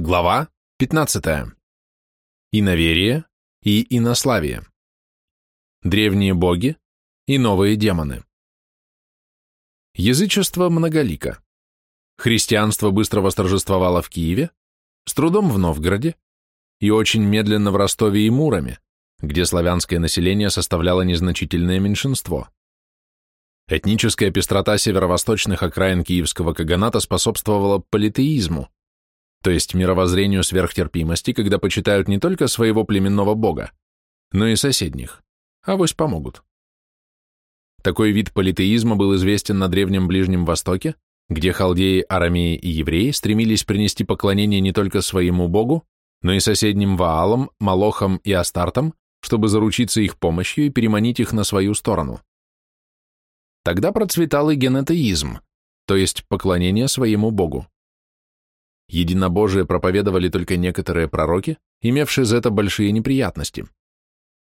Глава 15. Иноверие и инославие. Древние боги и новые демоны. Язычество многолико. Христианство быстро восторжествовало в Киеве, с трудом в Новгороде и очень медленно в Ростове и Муроме, где славянское население составляло незначительное меньшинство. Этническая пестрота северо-восточных окраин Киевского каганата способствовала политеизму, то есть мировоззрению сверхтерпимости, когда почитают не только своего племенного бога, но и соседних, авось помогут. Такой вид политеизма был известен на Древнем Ближнем Востоке, где халдеи, арамеи и евреи стремились принести поклонение не только своему богу, но и соседним Ваалам, Малохам и Астартам, чтобы заручиться их помощью и переманить их на свою сторону. Тогда процветал и генетеизм, то есть поклонение своему богу. Единобожие проповедовали только некоторые пророки, имевшие за это большие неприятности.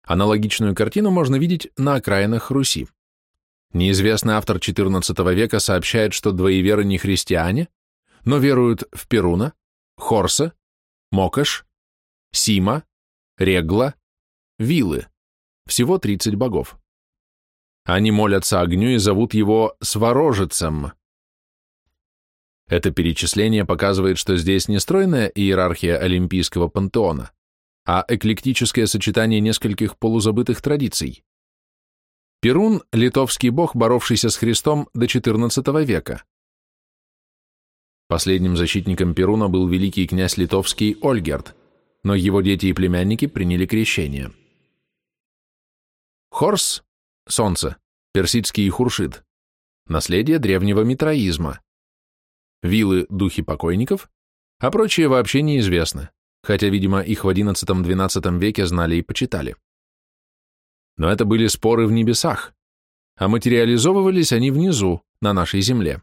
Аналогичную картину можно видеть на окраинах Руси. Неизвестный автор XIV века сообщает, что двоеверы не христиане, но веруют в Перуна, Хорса, Мокаш, Сима, Регла, Вилы, всего 30 богов. Они молятся огню и зовут его Сворожицем, это перечисление показывает, что здесь не стройная иерархия олимпийского пантеона, а эклектическое сочетание нескольких полузабытых традиций. Перун – литовский бог, боровшийся с Христом до XIV века. Последним защитником Перуна был великий князь литовский Ольгерт, но его дети и племянники приняли крещение. Хорс – солнце, персидский хуршид, наследие древнего митраизма вилы – духи покойников, а прочие вообще неизвестны, хотя, видимо, их в XI-XII веке знали и почитали. Но это были споры в небесах, а материализовывались они внизу, на нашей земле.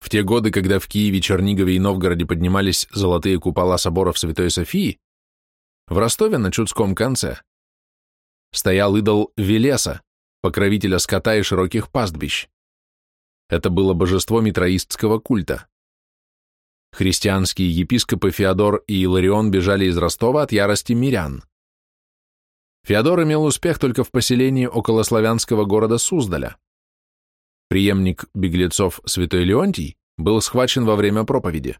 В те годы, когда в Киеве, Чернигове и Новгороде поднимались золотые купола соборов Святой Софии, в Ростове на Чудском конце стоял идол Велеса, покровителя скота и широких пастбищ. Это было божество митроистского культа. Христианские епископы Феодор и Иларион бежали из Ростова от ярости мирян. Феодор имел успех только в поселении около славянского города Суздаля. Приемник беглецов Святой Леонтий был схвачен во время проповеди.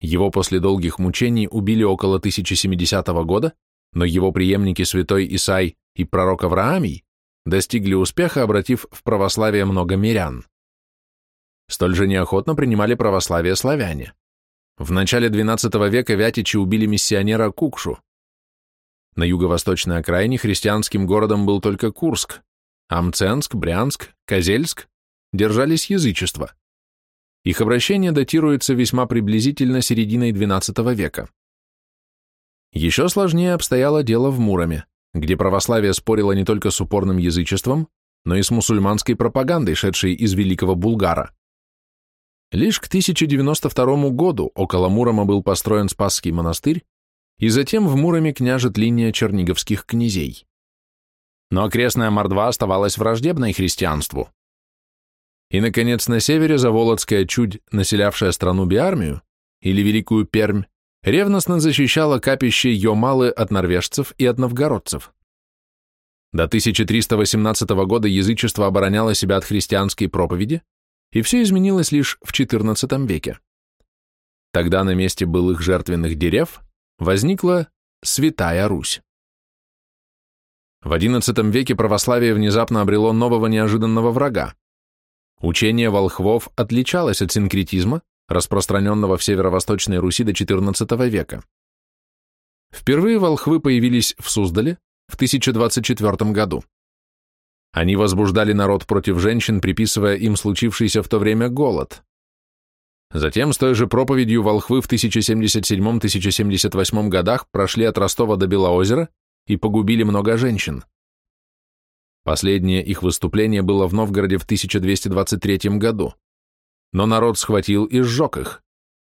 Его после долгих мучений убили около 1070 года, но его преемники Святой Исай и пророк Авраамий достигли успеха, обратив в православие много мирян. Столь же неохотно принимали православие славяне. В начале XII века вятичи убили миссионера Кукшу. На юго-восточной окраине христианским городом был только Курск, а Мценск, Брянск, Козельск держались язычества. Их обращение датируется весьма приблизительно серединой XII века. Еще сложнее обстояло дело в Муроме, где православие спорило не только с упорным язычеством, но и с мусульманской пропагандой, шедшей из Великого Булгара. Лишь к 1092 году около Мурома был построен Спасский монастырь, и затем в Муроме княжет линия черниговских князей. Но окрестная Мордва оставалась враждебной христианству. И, наконец, на севере Заволоцкая чудь, населявшая страну Биармию, или Великую Пермь, ревностно защищала капище Йомалы от норвежцев и от новгородцев. До 1318 года язычество обороняло себя от христианской проповеди, и все изменилось лишь в XIV веке. Тогда на месте былых жертвенных дерев возникла Святая Русь. В XI веке православие внезапно обрело нового неожиданного врага. Учение волхвов отличалось от синкретизма, распространенного в северо-восточной Руси до XIV века. Впервые волхвы появились в Суздале в 1024 году. Они возбуждали народ против женщин, приписывая им случившийся в то время голод. Затем с той же проповедью волхвы в 1077-1078 годах прошли от Ростова до Белоозера и погубили много женщин. Последнее их выступление было в Новгороде в 1223 году, но народ схватил и сжег их,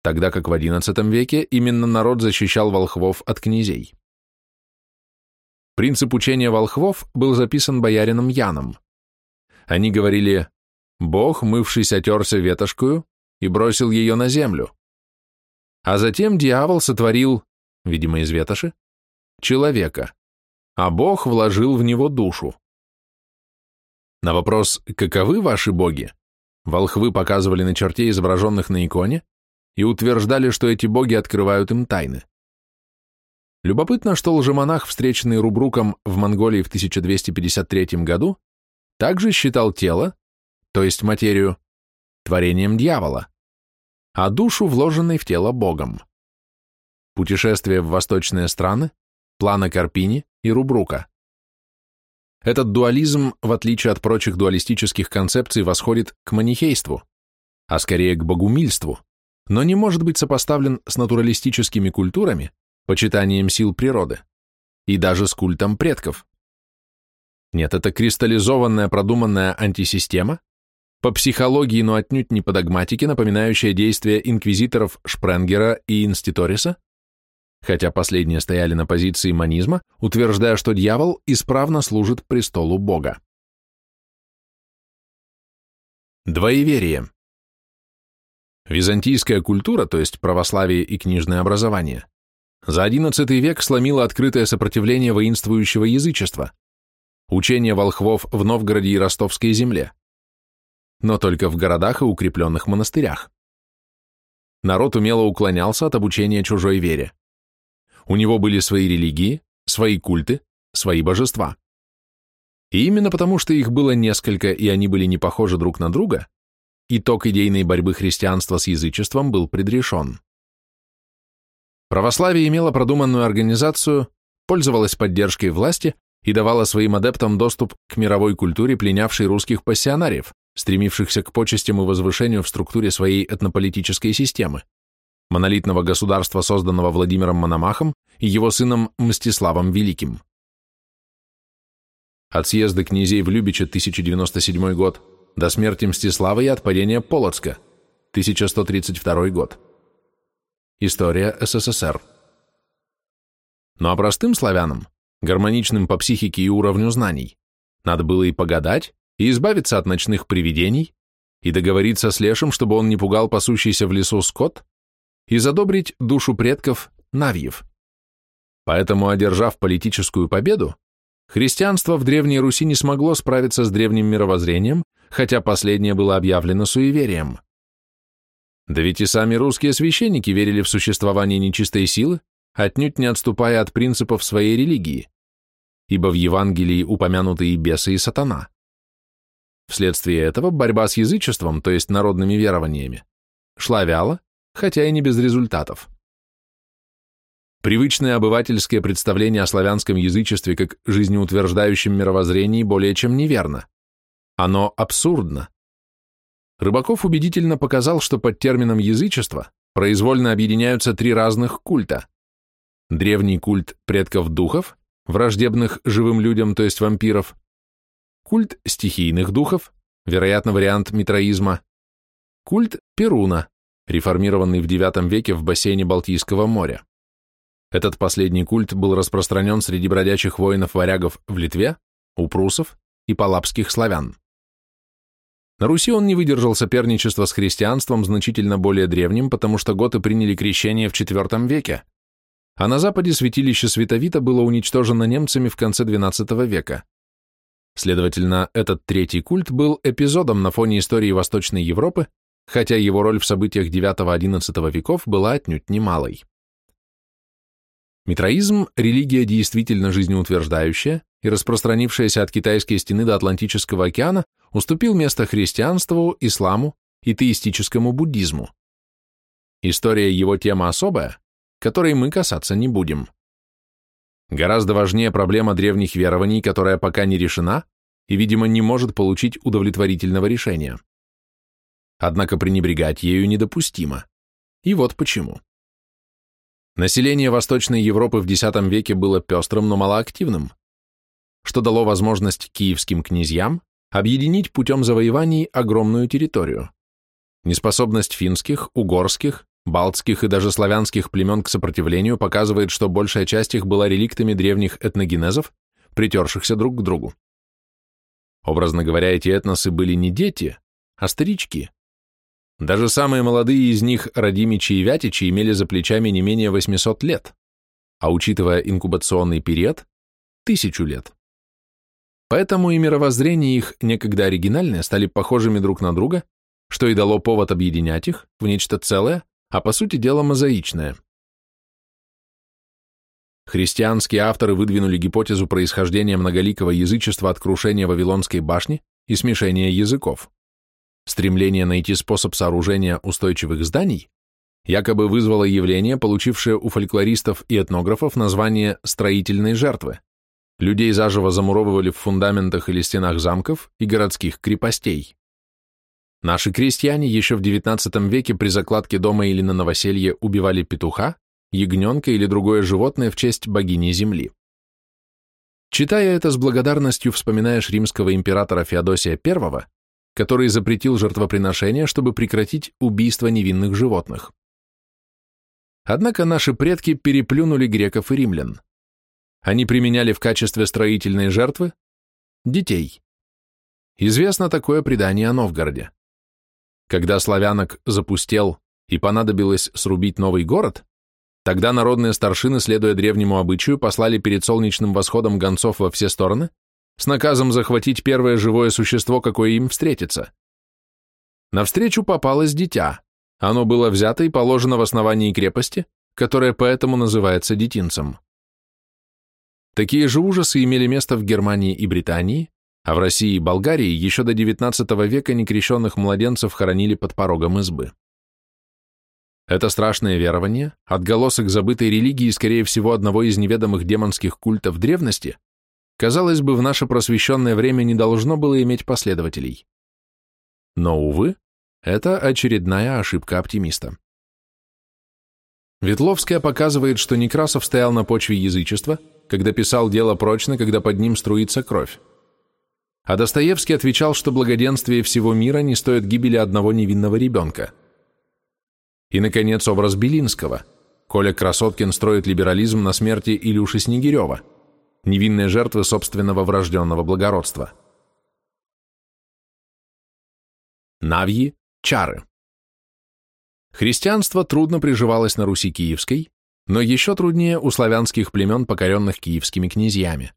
тогда как в XI веке именно народ защищал волхвов от князей. Принцип учения волхвов был записан боярином Яном. Они говорили «Бог, мывшись, отерся ветошкую и бросил ее на землю. А затем дьявол сотворил, видимо, из ветоши, человека, а Бог вложил в него душу. На вопрос «Каковы ваши боги?» волхвы показывали на черте, изображенных на иконе, и утверждали, что эти боги открывают им тайны. Любопытно, что лжемонах, встреченный Рубруком в Монголии в 1253 году, также считал тело, то есть материю, творением дьявола, а душу, вложенной в тело Богом. Путешествие в восточные страны, планы Карпини и Рубрука. Этот дуализм, в отличие от прочих дуалистических концепций, восходит к манихейству, а скорее к богумильству, но не может быть сопоставлен с натуралистическими культурами, почитанием сил природы и даже с культом предков. Нет, это кристаллизованная продуманная антисистема, по психологии, но отнюдь не по догматике, напоминающая действия инквизиторов Шпренгера и Инститориса, хотя последние стояли на позиции манизма, утверждая, что дьявол исправно служит престолу Бога. Двоеверие. Византийская культура, то есть православие и книжное образование, за XI век сломила открытое сопротивление воинствующего язычества, учение волхвов в Новгороде и Ростовской земле, но только в городах и укрепленных монастырях. Народ умело уклонялся от обучения чужой вере. У него были свои религии, свои культы, свои божества. И именно потому, что их было несколько и они были не похожи друг на друга, итог идейной борьбы христианства с язычеством был предрешен. Православие имело продуманную организацию, пользовалось поддержкой власти и давало своим адептам доступ к мировой культуре, пленявшей русских пассионариев, стремившихся к почестям и возвышению в структуре своей этнополитической системы монолитного государства, созданного Владимиром Мономахом и его сыном Мстиславом Великим. От съезда князей в Любиче 1097 год до смерти Мстислава и от Полоцка 1132 год. История СССР. Ну а простым славянам, гармоничным по психике и уровню знаний, надо было и погадать, и избавиться от ночных привидений, и договориться с Лешим, чтобы он не пугал пасущийся в лесу скот, и задобрить душу предков Навьев. Поэтому, одержав политическую победу, христианство в Древней Руси не смогло справиться с древним мировоззрением, хотя последнее было объявлено суеверием. Да ведь и сами русские священники верили в существование нечистой силы, отнюдь не отступая от принципов своей религии, ибо в Евангелии упомянуты и бесы, и сатана. Вследствие этого борьба с язычеством, то есть народными верованиями, шла вяло, хотя и не без результатов. Привычное обывательское представление о славянском язычестве как жизнеутверждающем мировоззрении более чем неверно. Оно абсурдно. Рыбаков убедительно показал, что под термином язычество произвольно объединяются три разных культа. Древний культ предков духов, враждебных живым людям, то есть вампиров, культ стихийных духов, вероятно, вариант митроизма, культ Перуна, реформированный в IX веке в бассейне Балтийского моря. Этот последний культ был распространен среди бродячих воинов-варягов в Литве, у прусов и палапских славян. На Руси он не выдержал соперничества с христианством значительно более древним, потому что готы приняли крещение в IV веке, а на западе святилище Световита было уничтожено немцами в конце XII века. Следовательно, этот третий культ был эпизодом на фоне истории Восточной Европы, хотя его роль в событиях IX-XI веков была отнюдь немалой. Митроизм – религия действительно жизнеутверждающая и распространившаяся от китайской стены до Атлантического океана, уступил место христианству, исламу и теистическому буддизму. История его тема особая, которой мы касаться не будем. Гораздо важнее проблема древних верований, которая пока не решена и, видимо, не может получить удовлетворительного решения. Однако пренебрегать ею недопустимо. И вот почему. Население Восточной Европы в X веке было пестрым, но малоактивным, что дало возможность киевским князьям объединить путем завоеваний огромную территорию. Неспособность финских, угорских, балтских и даже славянских племен к сопротивлению показывает, что большая часть их была реликтами древних этногенезов, притершихся друг к другу. Образно говоря, эти этносы были не дети, а старички, Даже самые молодые из них, родимичи и вятичи, имели за плечами не менее 800 лет, а учитывая инкубационный период, тысячу лет. Поэтому и мировоззрение их, некогда оригинальные, стали похожими друг на друга, что и дало повод объединять их в нечто целое, а по сути дела мозаичное. Христианские авторы выдвинули гипотезу происхождения многоликого язычества от крушения Вавилонской башни и смешения языков. Стремление найти способ сооружения устойчивых зданий якобы вызвало явление, получившее у фольклористов и этнографов название «строительной жертвы». Людей заживо замуровывали в фундаментах или стенах замков и городских крепостей. Наши крестьяне еще в XIX веке при закладке дома или на новоселье убивали петуха, ягненка или другое животное в честь богини Земли. Читая это с благодарностью, вспоминаешь римского императора Феодосия I, который запретил жертвоприношения, чтобы прекратить убийство невинных животных. Однако наши предки переплюнули греков и римлян. Они применяли в качестве строительной жертвы детей. Известно такое предание о Новгороде. Когда славянок запустел и понадобилось срубить новый город, тогда народные старшины, следуя древнему обычаю, послали перед солнечным восходом гонцов во все стороны с наказом захватить первое живое существо, какое им встретится. Навстречу попалось дитя. Оно было взято и положено в основании крепости, которая поэтому называется детинцем. Такие же ужасы имели место в Германии и Британии, а в России и Болгарии еще до XIX века некрещенных младенцев хоронили под порогом избы. Это страшное верование, отголосок забытой религии, скорее всего, одного из неведомых демонских культов древности, казалось бы, в наше просвещенное время не должно было иметь последователей. Но, увы, это очередная ошибка оптимиста. Ветловская показывает, что Некрасов стоял на почве язычества, когда писал «дело прочно, когда под ним струится кровь». А Достоевский отвечал, что благоденствие всего мира не стоит гибели одного невинного ребенка. И, наконец, образ Белинского. Коля Красоткин строит либерализм на смерти Илюши Снегирева – невинные жертвы собственного врожденного благородства. Навьи – чары. Христианство трудно приживалось на Руси Киевской, но еще труднее у славянских племен, покоренных киевскими князьями.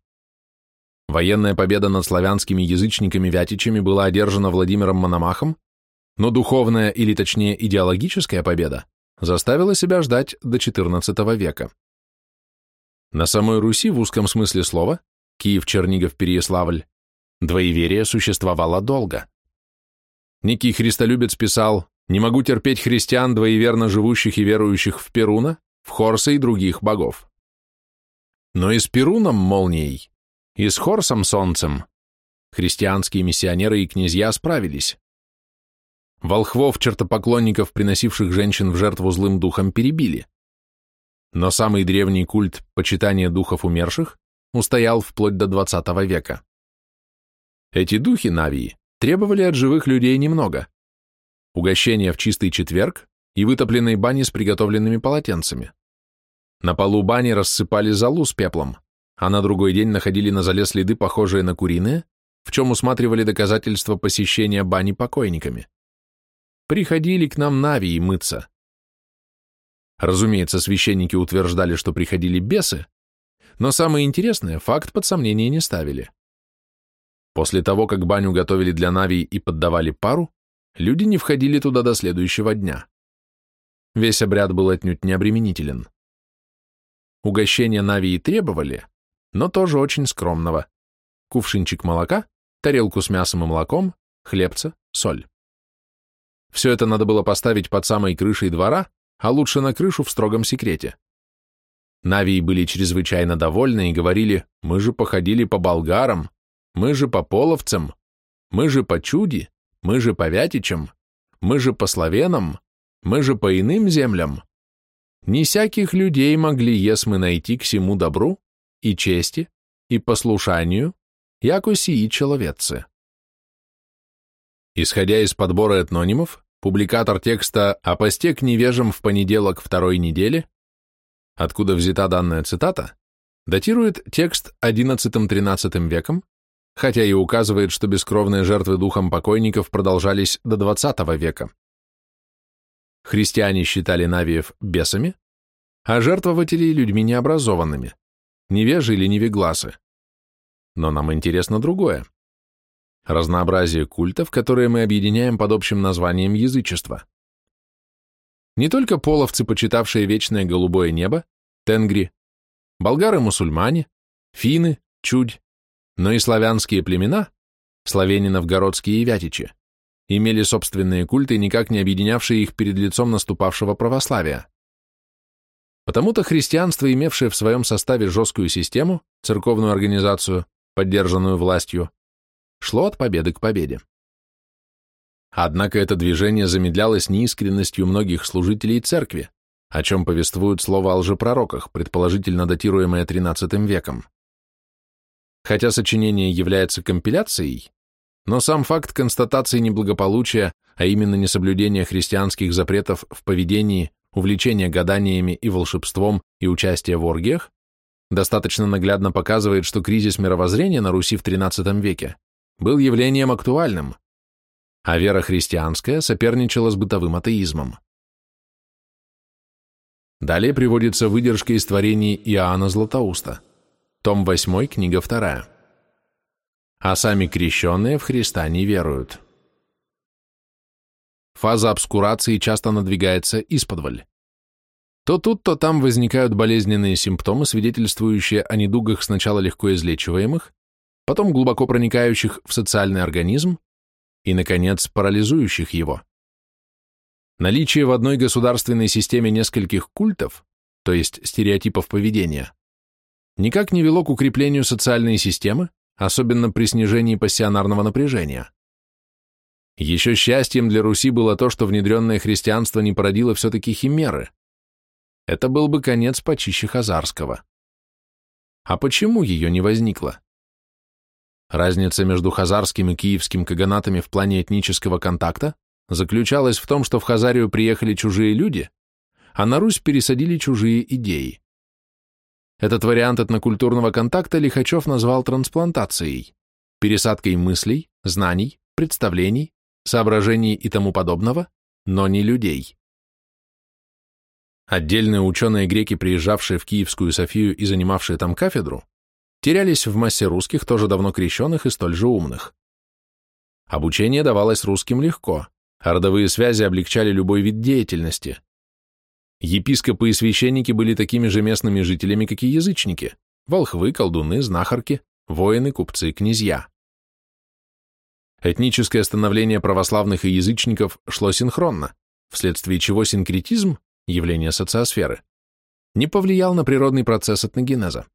Военная победа над славянскими язычниками-вятичами была одержана Владимиром Мономахом, но духовная или точнее идеологическая победа заставила себя ждать до XIV века. На самой Руси в узком смысле слова, Киев, Чернигов, Переяславль, двоеверие существовало долго. Некий христолюбец писал «Не могу терпеть христиан, двоеверно живущих и верующих в Перуна, в Хорса и других богов». Но и с Перуном молнией, и с Хорсом солнцем христианские миссионеры и князья справились. Волхвов, чертопоклонников, приносивших женщин в жертву злым духом, перебили но самый древний культ почитания духов умерших устоял вплоть до XX века. Эти духи Навии требовали от живых людей немного. Угощения в чистый четверг и вытопленной бани с приготовленными полотенцами. На полу бани рассыпали золу с пеплом, а на другой день находили на зале следы, похожие на куриные, в чем усматривали доказательства посещения бани покойниками. Приходили к нам Навии мыться. Разумеется, священники утверждали, что приходили бесы, но самое интересное, факт под сомнение не ставили. После того, как баню готовили для Нави и поддавали пару, люди не входили туда до следующего дня. Весь обряд был отнюдь необременителен. Угощения Навии требовали, но тоже очень скромного. Кувшинчик молока, тарелку с мясом и молоком, хлебца, соль. Все это надо было поставить под самой крышей двора, а лучше на крышу в строгом секрете. Навии были чрезвычайно довольны и говорили, мы же походили по болгарам, мы же по половцам, мы же по чуди, мы же по вятичам, мы же по славянам, мы же по иным землям. Не всяких людей могли есмы найти к всему добру и чести и послушанию, яко сии человецы. Исходя из подбора этнонимов, публикатор текста «О посте к невежам в понеделок второй недели», откуда взята данная цитата, датирует текст XI-XIII веком, хотя и указывает, что бескровные жертвы духом покойников продолжались до XX века. Христиане считали навиев бесами, а жертвователей людьми необразованными, невежи или невегласы. Но нам интересно другое. Разнообразие культов, которые мы объединяем под общим названием язычества. Не только половцы, почитавшие вечное голубое небо, тенгри, болгары-мусульмане, финны, чудь, но и славянские племена, славяне новгородские и вятичи, имели собственные культы, никак не объединявшие их перед лицом наступавшего православия. Потому-то христианство, имевшее в своем составе жесткую систему, церковную организацию, поддержанную властью, шло от победы к победе. Однако это движение замедлялось неискренностью многих служителей церкви, о чем повествуют слова о лжепророках, предположительно датируемые XIII веком. Хотя сочинение является компиляцией, но сам факт констатации неблагополучия, а именно несоблюдения христианских запретов в поведении, увлечения гаданиями и волшебством и участия в оргиях, достаточно наглядно показывает, что кризис мировоззрения на Руси в XIII веке был явлением актуальным, а вера христианская соперничала с бытовым атеизмом. Далее приводится выдержка из творений Иоанна Златоуста, том 8, книга 2 а сами крещенные в Христа не веруют. Фаза обскурации часто надвигается исподволь. То тут, то там возникают болезненные симптомы, свидетельствующие о недугах сначала легко излечиваемых, потом глубоко проникающих в социальный организм и, наконец, парализующих его. Наличие в одной государственной системе нескольких культов, то есть стереотипов поведения, никак не вело к укреплению социальной системы, особенно при снижении пассионарного напряжения. Еще счастьем для Руси было то, что внедренное христианство не породило все-таки химеры. Это был бы конец почище Хазарского. А почему ее не возникло? Разница между хазарским и киевским каганатами в плане этнического контакта заключалась в том, что в Хазарию приехали чужие люди, а на Русь пересадили чужие идеи. Этот вариант этнокультурного контакта Лихачев назвал трансплантацией, пересадкой мыслей, знаний, представлений, соображений и тому подобного, но не людей. Отдельные ученые-греки, приезжавшие в Киевскую Софию и занимавшие там кафедру, терялись в массе русских, тоже давно крещенных и столь же умных. Обучение давалось русским легко, а родовые связи облегчали любой вид деятельности. Епископы и священники были такими же местными жителями, как и язычники, волхвы, колдуны, знахарки, воины, купцы, князья. Этническое становление православных и язычников шло синхронно, вследствие чего синкретизм, явление социосферы, не повлиял на природный процесс этногенеза.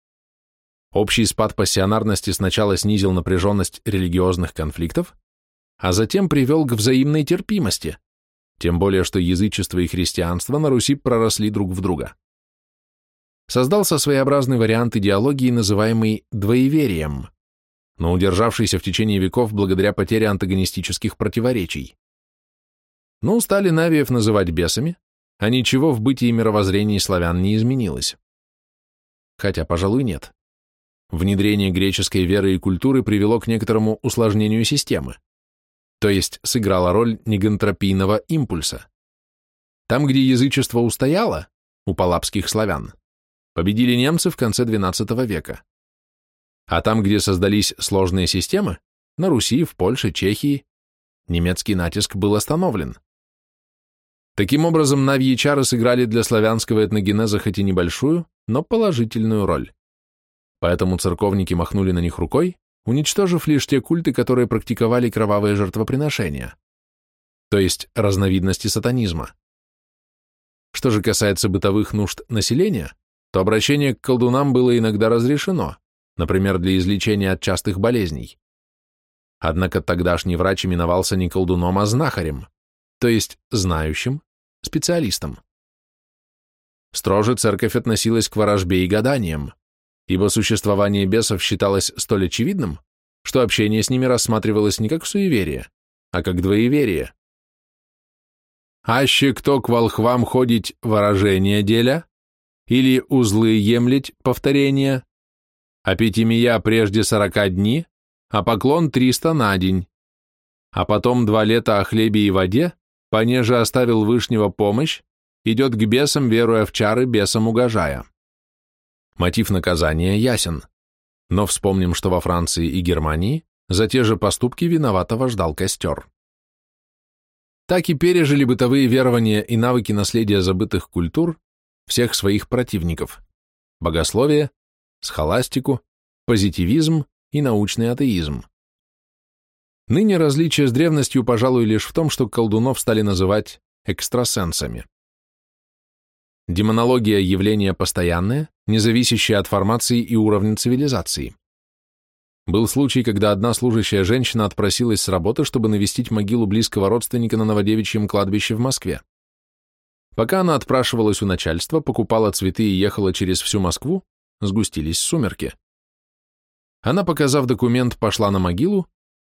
Общий спад пассионарности сначала снизил напряженность религиозных конфликтов, а затем привел к взаимной терпимости, тем более, что язычество и христианство на Руси проросли друг в друга. Создался своеобразный вариант идеологии, называемый двоеверием, но удержавшийся в течение веков благодаря потере антагонистических противоречий. Ну, стали навиев называть бесами, а ничего в бытии и мировоззрении славян не изменилось. Хотя, пожалуй, нет. Внедрение греческой веры и культуры привело к некоторому усложнению системы то есть сыграла роль негантропийного импульса. Там, где язычество устояло, у палапских славян, победили немцы в конце XII века. А там, где создались сложные системы, на Руси, в Польше, Чехии, немецкий натиск был остановлен. Таким образом, навьи чары сыграли для славянского этногенеза хоть и небольшую, но положительную роль. Поэтому церковники махнули на них рукой, уничтожив лишь те культы, которые практиковали кровавые жертвоприношения, то есть разновидности сатанизма. Что же касается бытовых нужд населения, то обращение к колдунам было иногда разрешено, например, для излечения от частых болезней. Однако тогдашний врач именовался не колдуном, а знахарем, то есть знающим, специалистом. Строже церковь относилась к ворожбе и гаданиям, ибо существование бесов считалось столь очевидным, что общение с ними рассматривалось не как суеверие, а как двоеверие. «Аще кто к волхвам ходить выражение деля, или узлы емлить повторения, а пятимия прежде сорока дни, а поклон триста на день, а потом два лета о хлебе и воде, понеже оставил Вышнего помощь, идет к бесам, веруя в чары, бесам угожая. Мотив наказания ясен, но вспомним, что во Франции и Германии за те же поступки виноватого ждал костер. Так и пережили бытовые верования и навыки наследия забытых культур всех своих противников – богословие, схоластику, позитивизм и научный атеизм. Ныне различие с древностью, пожалуй, лишь в том, что колдунов стали называть экстрасенсами. Демонология – явление постоянное, не зависящее от формации и уровня цивилизации. Был случай, когда одна служащая женщина отпросилась с работы, чтобы навестить могилу близкого родственника на Новодевичьем кладбище в Москве. Пока она отпрашивалась у начальства, покупала цветы и ехала через всю Москву, сгустились сумерки. Она, показав документ, пошла на могилу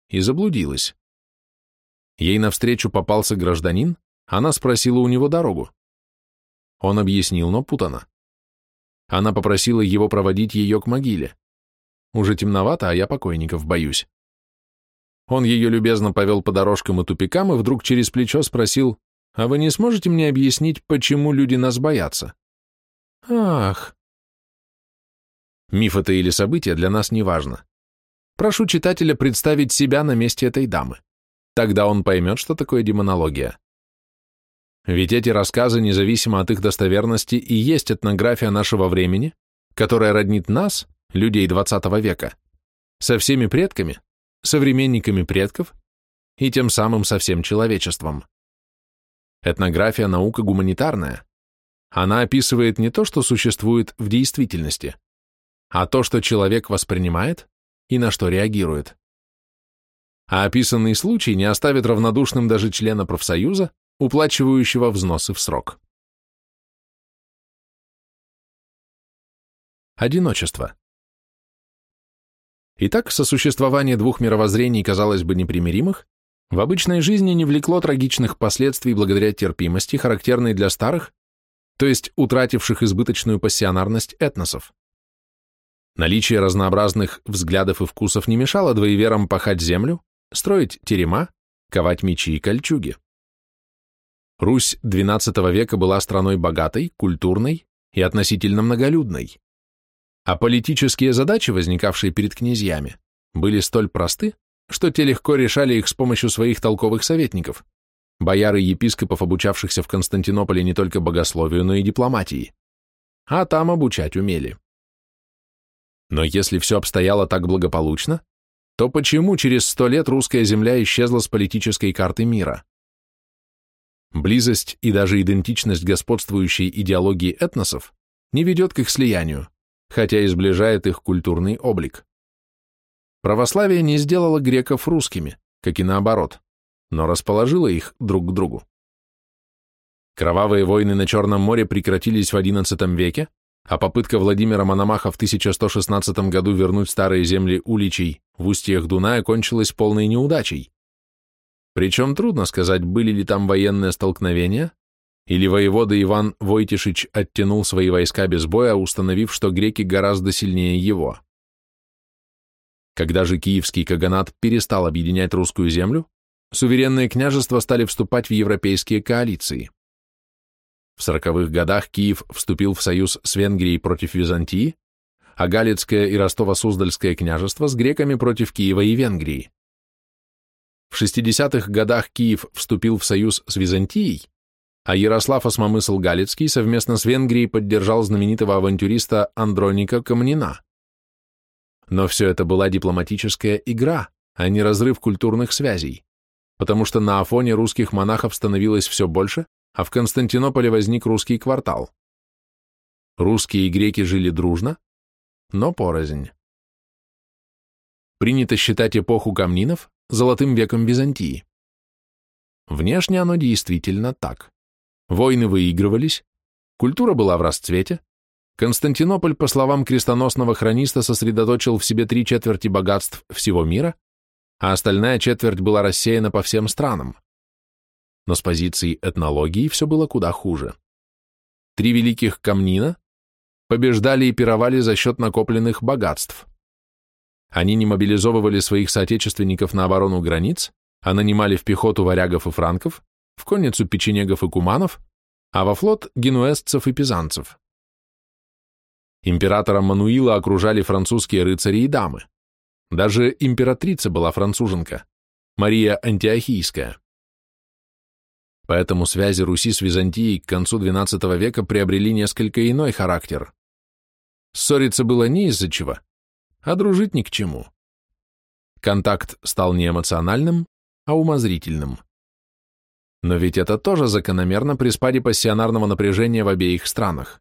и заблудилась. Ей навстречу попался гражданин, она спросила у него дорогу. Он объяснил, но путано. Она попросила его проводить ее к могиле. Уже темновато, а я покойников боюсь. Он ее любезно повел по дорожкам и тупикам и вдруг через плечо спросил, «А вы не сможете мне объяснить, почему люди нас боятся?» «Ах!» Миф это или событие для нас не важно. Прошу читателя представить себя на месте этой дамы. Тогда он поймет, что такое демонология. Ведь эти рассказы, независимо от их достоверности, и есть этнография нашего времени, которая роднит нас, людей XX века, со всеми предками, современниками предков и тем самым со всем человечеством. Этнография – наука гуманитарная. Она описывает не то, что существует в действительности, а то, что человек воспринимает и на что реагирует. А описанный случай не оставит равнодушным даже члена профсоюза, уплачивающего взносы в срок. Одиночество. Итак, сосуществование двух мировоззрений, казалось бы, непримиримых, в обычной жизни не влекло трагичных последствий благодаря терпимости, характерной для старых, то есть утративших избыточную пассионарность этносов. Наличие разнообразных взглядов и вкусов не мешало двоеверам пахать землю, строить терема, ковать мечи и кольчуги. Русь XII века была страной богатой, культурной и относительно многолюдной. А политические задачи, возникавшие перед князьями, были столь просты, что те легко решали их с помощью своих толковых советников, бояр и епископов, обучавшихся в Константинополе не только богословию, но и дипломатии. А там обучать умели. Но если все обстояло так благополучно, то почему через сто лет русская земля исчезла с политической карты мира? Близость и даже идентичность господствующей идеологии этносов не ведет к их слиянию, хотя и сближает их культурный облик. Православие не сделало греков русскими, как и наоборот, но расположило их друг к другу. Кровавые войны на Черном море прекратились в XI веке, а попытка Владимира Мономаха в 1116 году вернуть старые земли Уличей в устьях Дуная кончилась полной неудачей. Причем трудно сказать, были ли там военные столкновения, или воевода Иван Войтишич оттянул свои войска без боя, установив, что греки гораздо сильнее его. Когда же киевский каганат перестал объединять русскую землю, суверенные княжества стали вступать в европейские коалиции. В сороковых годах Киев вступил в союз с Венгрией против Византии, а Галицкое и Ростово-Суздальское княжество с греками против Киева и Венгрии. В 60-х годах Киев вступил в союз с Византией, а Ярослав Осмомысл Галицкий совместно с Венгрией поддержал знаменитого авантюриста Андроника Камнина. Но все это была дипломатическая игра, а не разрыв культурных связей, потому что на Афоне русских монахов становилось все больше, а в Константинополе возник русский квартал. Русские и греки жили дружно, но порознь. Принято считать эпоху камнинов золотым веком Византии. Внешне оно действительно так. Войны выигрывались, культура была в расцвете, Константинополь, по словам крестоносного хрониста, сосредоточил в себе три четверти богатств всего мира, а остальная четверть была рассеяна по всем странам но с позиции этнологии все было куда хуже. Три великих камнина побеждали и пировали за счет накопленных богатств. Они не мобилизовывали своих соотечественников на оборону границ, а нанимали в пехоту варягов и франков, в конницу печенегов и куманов, а во флот генуэзцев и пизанцев. Императора Мануила окружали французские рыцари и дамы. Даже императрица была француженка, Мария Антиохийская. Поэтому связи Руси с Византией к концу XII века приобрели несколько иной характер. Ссориться было не из-за чего, а дружить ни к чему. Контакт стал не эмоциональным, а умозрительным. Но ведь это тоже закономерно при спаде пассионарного напряжения в обеих странах.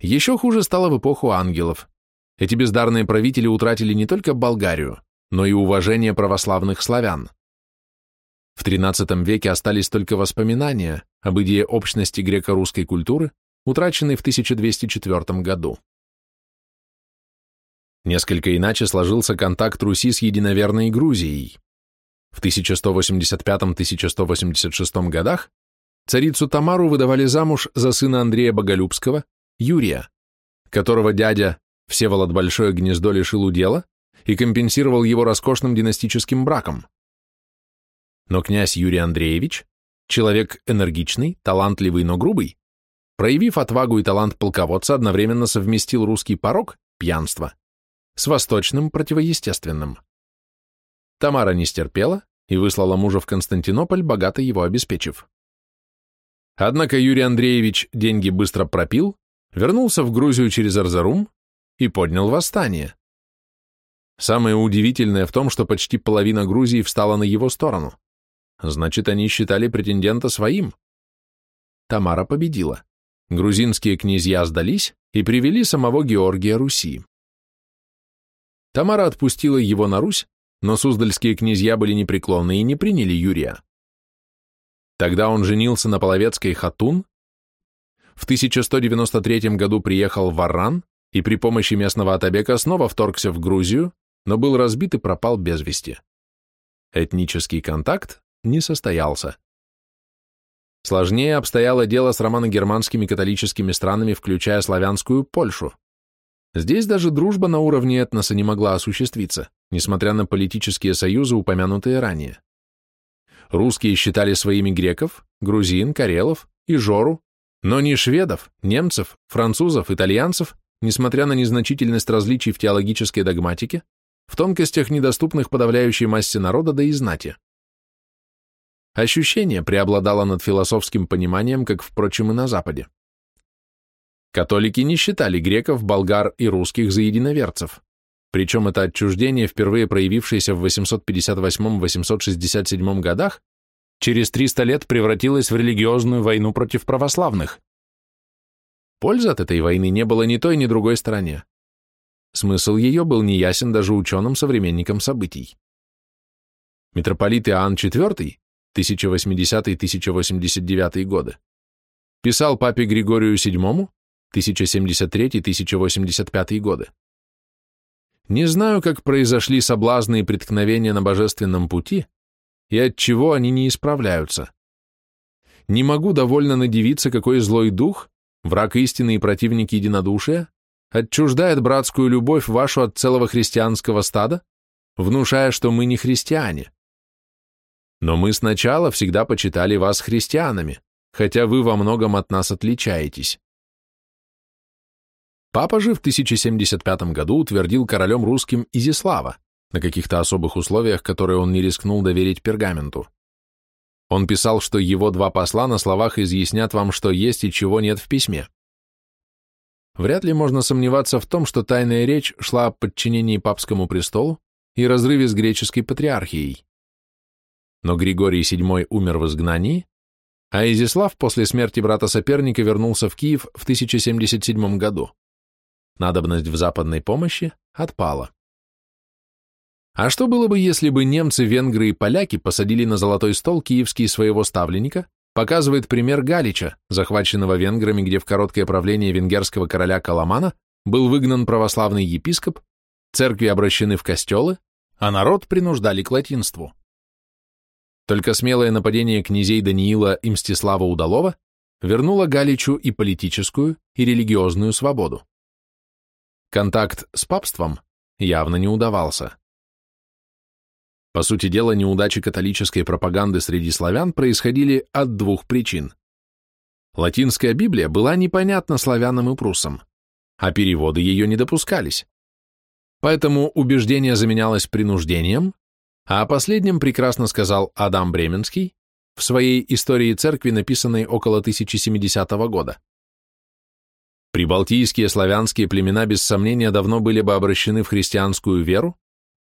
Еще хуже стало в эпоху ангелов. Эти бездарные правители утратили не только Болгарию, но и уважение православных славян. В XIII веке остались только воспоминания об идее общности греко-русской культуры, утраченной в 1204 году. Несколько иначе сложился контакт Руси с единоверной Грузией. В 1185-1186 годах царицу Тамару выдавали замуж за сына Андрея Боголюбского, Юрия, которого дядя Всеволод Большое Гнездо лишил удела и компенсировал его роскошным династическим браком. Но князь Юрий Андреевич, человек энергичный, талантливый, но грубый, проявив отвагу и талант полководца, одновременно совместил русский порог, пьянство, с восточным противоестественным. Тамара не стерпела и выслала мужа в Константинополь, богато его обеспечив. Однако Юрий Андреевич деньги быстро пропил, вернулся в Грузию через Арзарум и поднял восстание. Самое удивительное в том, что почти половина Грузии встала на его сторону. Значит, они считали претендента своим. Тамара победила. Грузинские князья сдались и привели самого Георгия Руси. Тамара отпустила его на Русь, но суздальские князья были непреклонны и не приняли Юрия. Тогда он женился на половецкой Хатун, в 1193 году приехал в Арран и при помощи местного Атабека снова вторгся в Грузию, но был разбит и пропал без вести. Этнический контакт не состоялся. Сложнее обстояло дело с романо-германскими католическими странами, включая славянскую Польшу. Здесь даже дружба на уровне этноса не могла осуществиться, несмотря на политические союзы, упомянутые ранее. Русские считали своими греков, грузин, карелов и жору, но ни шведов, немцев, французов, итальянцев, несмотря на незначительность различий в теологической догматике, в тонкостях, недоступных подавляющей массе народа, да и знати. Ощущение преобладало над философским пониманием, как, впрочем, и на Западе. Католики не считали греков, болгар и русских за единоверцев, причем это отчуждение, впервые проявившееся в 858-867 годах, через 300 лет превратилось в религиозную войну против православных. Пользы от этой войны не было ни той, ни другой стороне. Смысл ее был неясен даже ученым-современникам событий. Митрополит Иоанн IV, 1080-1089 годы, писал папе Григорию VII 1073-1085 годы. Не знаю, как произошли соблазны и преткновения на божественном пути, и от чего они не исправляются. Не могу довольно надевиться, какой злой дух, враг истины и противник единодушия, отчуждает братскую любовь вашу от целого христианского стада, внушая, что мы не христиане. Но мы сначала всегда почитали вас христианами, хотя вы во многом от нас отличаетесь. Папа же в 1075 году утвердил королем русским Изислава на каких-то особых условиях, которые он не рискнул доверить пергаменту. Он писал, что его два посла на словах изъяснят вам, что есть и чего нет в письме. Вряд ли можно сомневаться в том, что тайная речь шла о подчинении папскому престолу и разрыве с греческой патриархией. Но Григорий VII умер в изгнании, а Изислав после смерти брата-соперника вернулся в Киев в 1077 году надобность в западной помощи отпала. А что было бы, если бы немцы, венгры и поляки посадили на золотой стол киевский своего ставленника, показывает пример Галича, захваченного венграми, где в короткое правление венгерского короля Каламана был выгнан православный епископ, церкви обращены в костелы, а народ принуждали к латинству. Только смелое нападение князей Даниила и Мстислава Удалова вернуло Галичу и политическую, и религиозную свободу. Контакт с папством явно не удавался. По сути дела, неудачи католической пропаганды среди славян происходили от двух причин. Латинская Библия была непонятна славянам и пруссам, а переводы ее не допускались. Поэтому убеждение заменялось принуждением, а о последнем прекрасно сказал Адам Бременский в своей истории церкви, написанной около 1070 года. Прибалтийские славянские племена без сомнения давно были бы обращены в христианскую веру,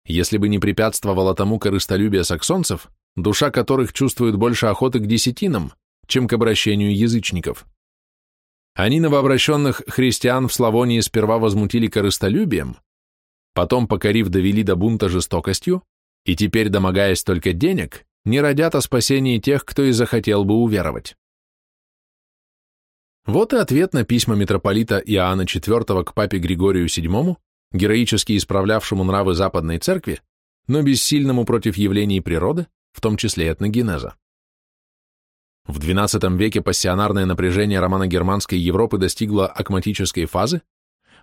если бы не препятствовало тому корыстолюбие саксонцев, душа которых чувствует больше охоты к десятинам, чем к обращению язычников. Они новообращенных христиан в Славонии сперва возмутили корыстолюбием, потом, покорив, довели до бунта жестокостью, и теперь, домогаясь только денег, не родят о спасении тех, кто и захотел бы уверовать. Вот и ответ на письма митрополита Иоанна IV к папе Григорию VII, героически исправлявшему нравы Западной Церкви, но бессильному против явлений природы, в том числе этногенеза. В XII веке пассионарное напряжение романо-германской Европы достигло акматической фазы,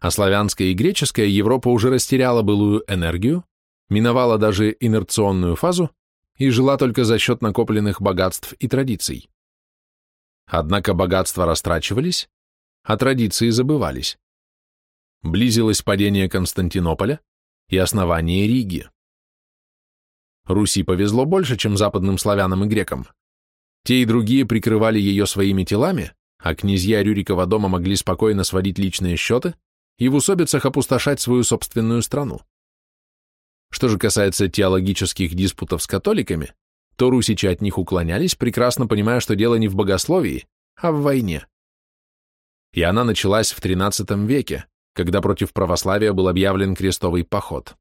а славянская и греческая Европа уже растеряла былую энергию, миновала даже инерционную фазу и жила только за счет накопленных богатств и традиций. Однако богатства растрачивались, а традиции забывались. Близилось падение Константинополя и основание Риги. Руси повезло больше, чем западным славянам и грекам. Те и другие прикрывали ее своими телами, а князья Рюрикова дома могли спокойно сводить личные счеты и в усобицах опустошать свою собственную страну. Что же касается теологических диспутов с католиками, то русичи от них уклонялись, прекрасно понимая, что дело не в богословии, а в войне. И она началась в XIII веке, когда против православия был объявлен крестовый поход.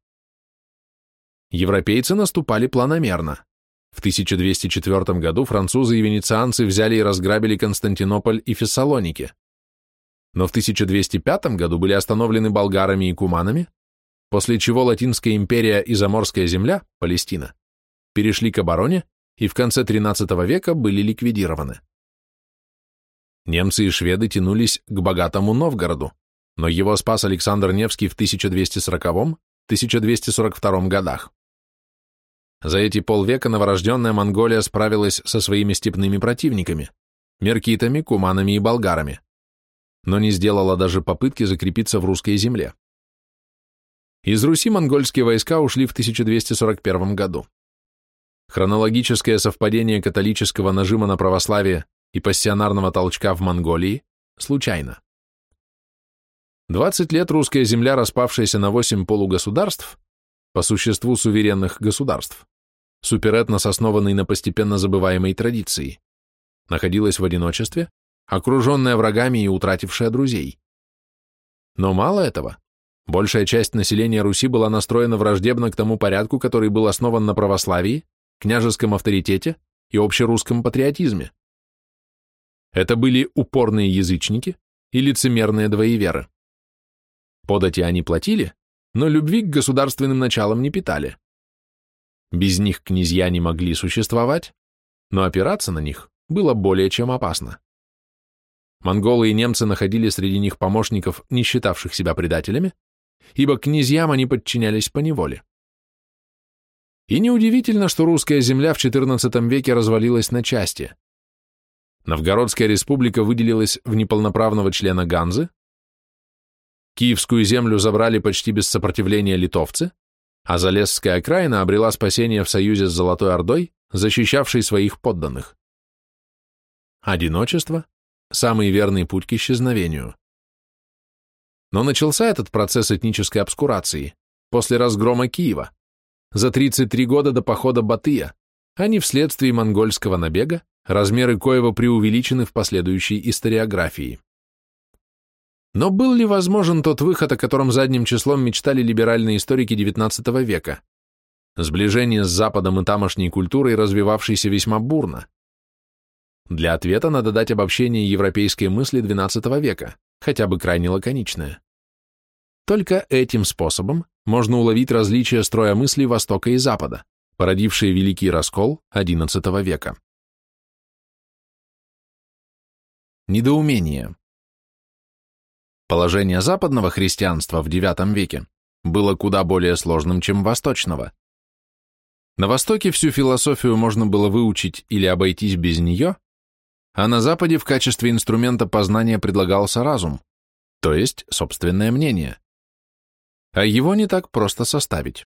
Европейцы наступали планомерно. В 1204 году французы и венецианцы взяли и разграбили Константинополь и Фессалоники. Но в 1205 году были остановлены болгарами и куманами, после чего Латинская империя и Заморская земля, Палестина, перешли к обороне и в конце XIII века были ликвидированы. Немцы и шведы тянулись к богатому Новгороду, но его спас Александр Невский в 1240-1242 годах. За эти полвека новорожденная Монголия справилась со своими степными противниками – меркитами, куманами и болгарами, но не сделала даже попытки закрепиться в русской земле. Из Руси монгольские войска ушли в 1241 году. Хронологическое совпадение католического нажима на православие и пассионарного толчка в Монголии случайно. 20 лет русская земля, распавшаяся на 8 полугосударств, по существу суверенных государств, суперэтнос, основанный на постепенно забываемой традиции, находилась в одиночестве, окруженная врагами и утратившая друзей. Но мало этого. Большая часть населения Руси была настроена враждебно к тому порядку, который был основан на православии, княжеском авторитете и общерусском патриотизме. Это были упорные язычники и лицемерные двоеверы. Подати они платили, но любви к государственным началам не питали. Без них князья не могли существовать, но опираться на них было более чем опасно. Монголы и немцы находили среди них помощников, не считавших себя предателями, ибо князьям они подчинялись по неволе. И неудивительно, что русская земля в XIV веке развалилась на части. Новгородская республика выделилась в неполноправного члена Ганзы, Киевскую землю забрали почти без сопротивления литовцы, а Залесская окраина обрела спасение в союзе с Золотой Ордой, защищавшей своих подданных. Одиночество – самый верный путь к исчезновению. Но начался этот процесс этнической обскурации после разгрома Киева, за 33 года до похода Батыя, а не вследствие монгольского набега, размеры коего преувеличены в последующей историографии. Но был ли возможен тот выход, о котором задним числом мечтали либеральные историки XIX века? Сближение с Западом и тамошней культурой, развивавшейся весьма бурно. Для ответа надо дать обобщение европейской мысли XII века, хотя бы крайне лаконичное. Только этим способом можно уловить различия строя мысли Востока и Запада, породившие великий раскол XI века. Недоумение. Положение западного христианства в IX веке было куда более сложным, чем восточного. На Востоке всю философию можно было выучить или обойтись без нее, а на Западе в качестве инструмента познания предлагался разум, то есть собственное мнение. А его не так просто составить.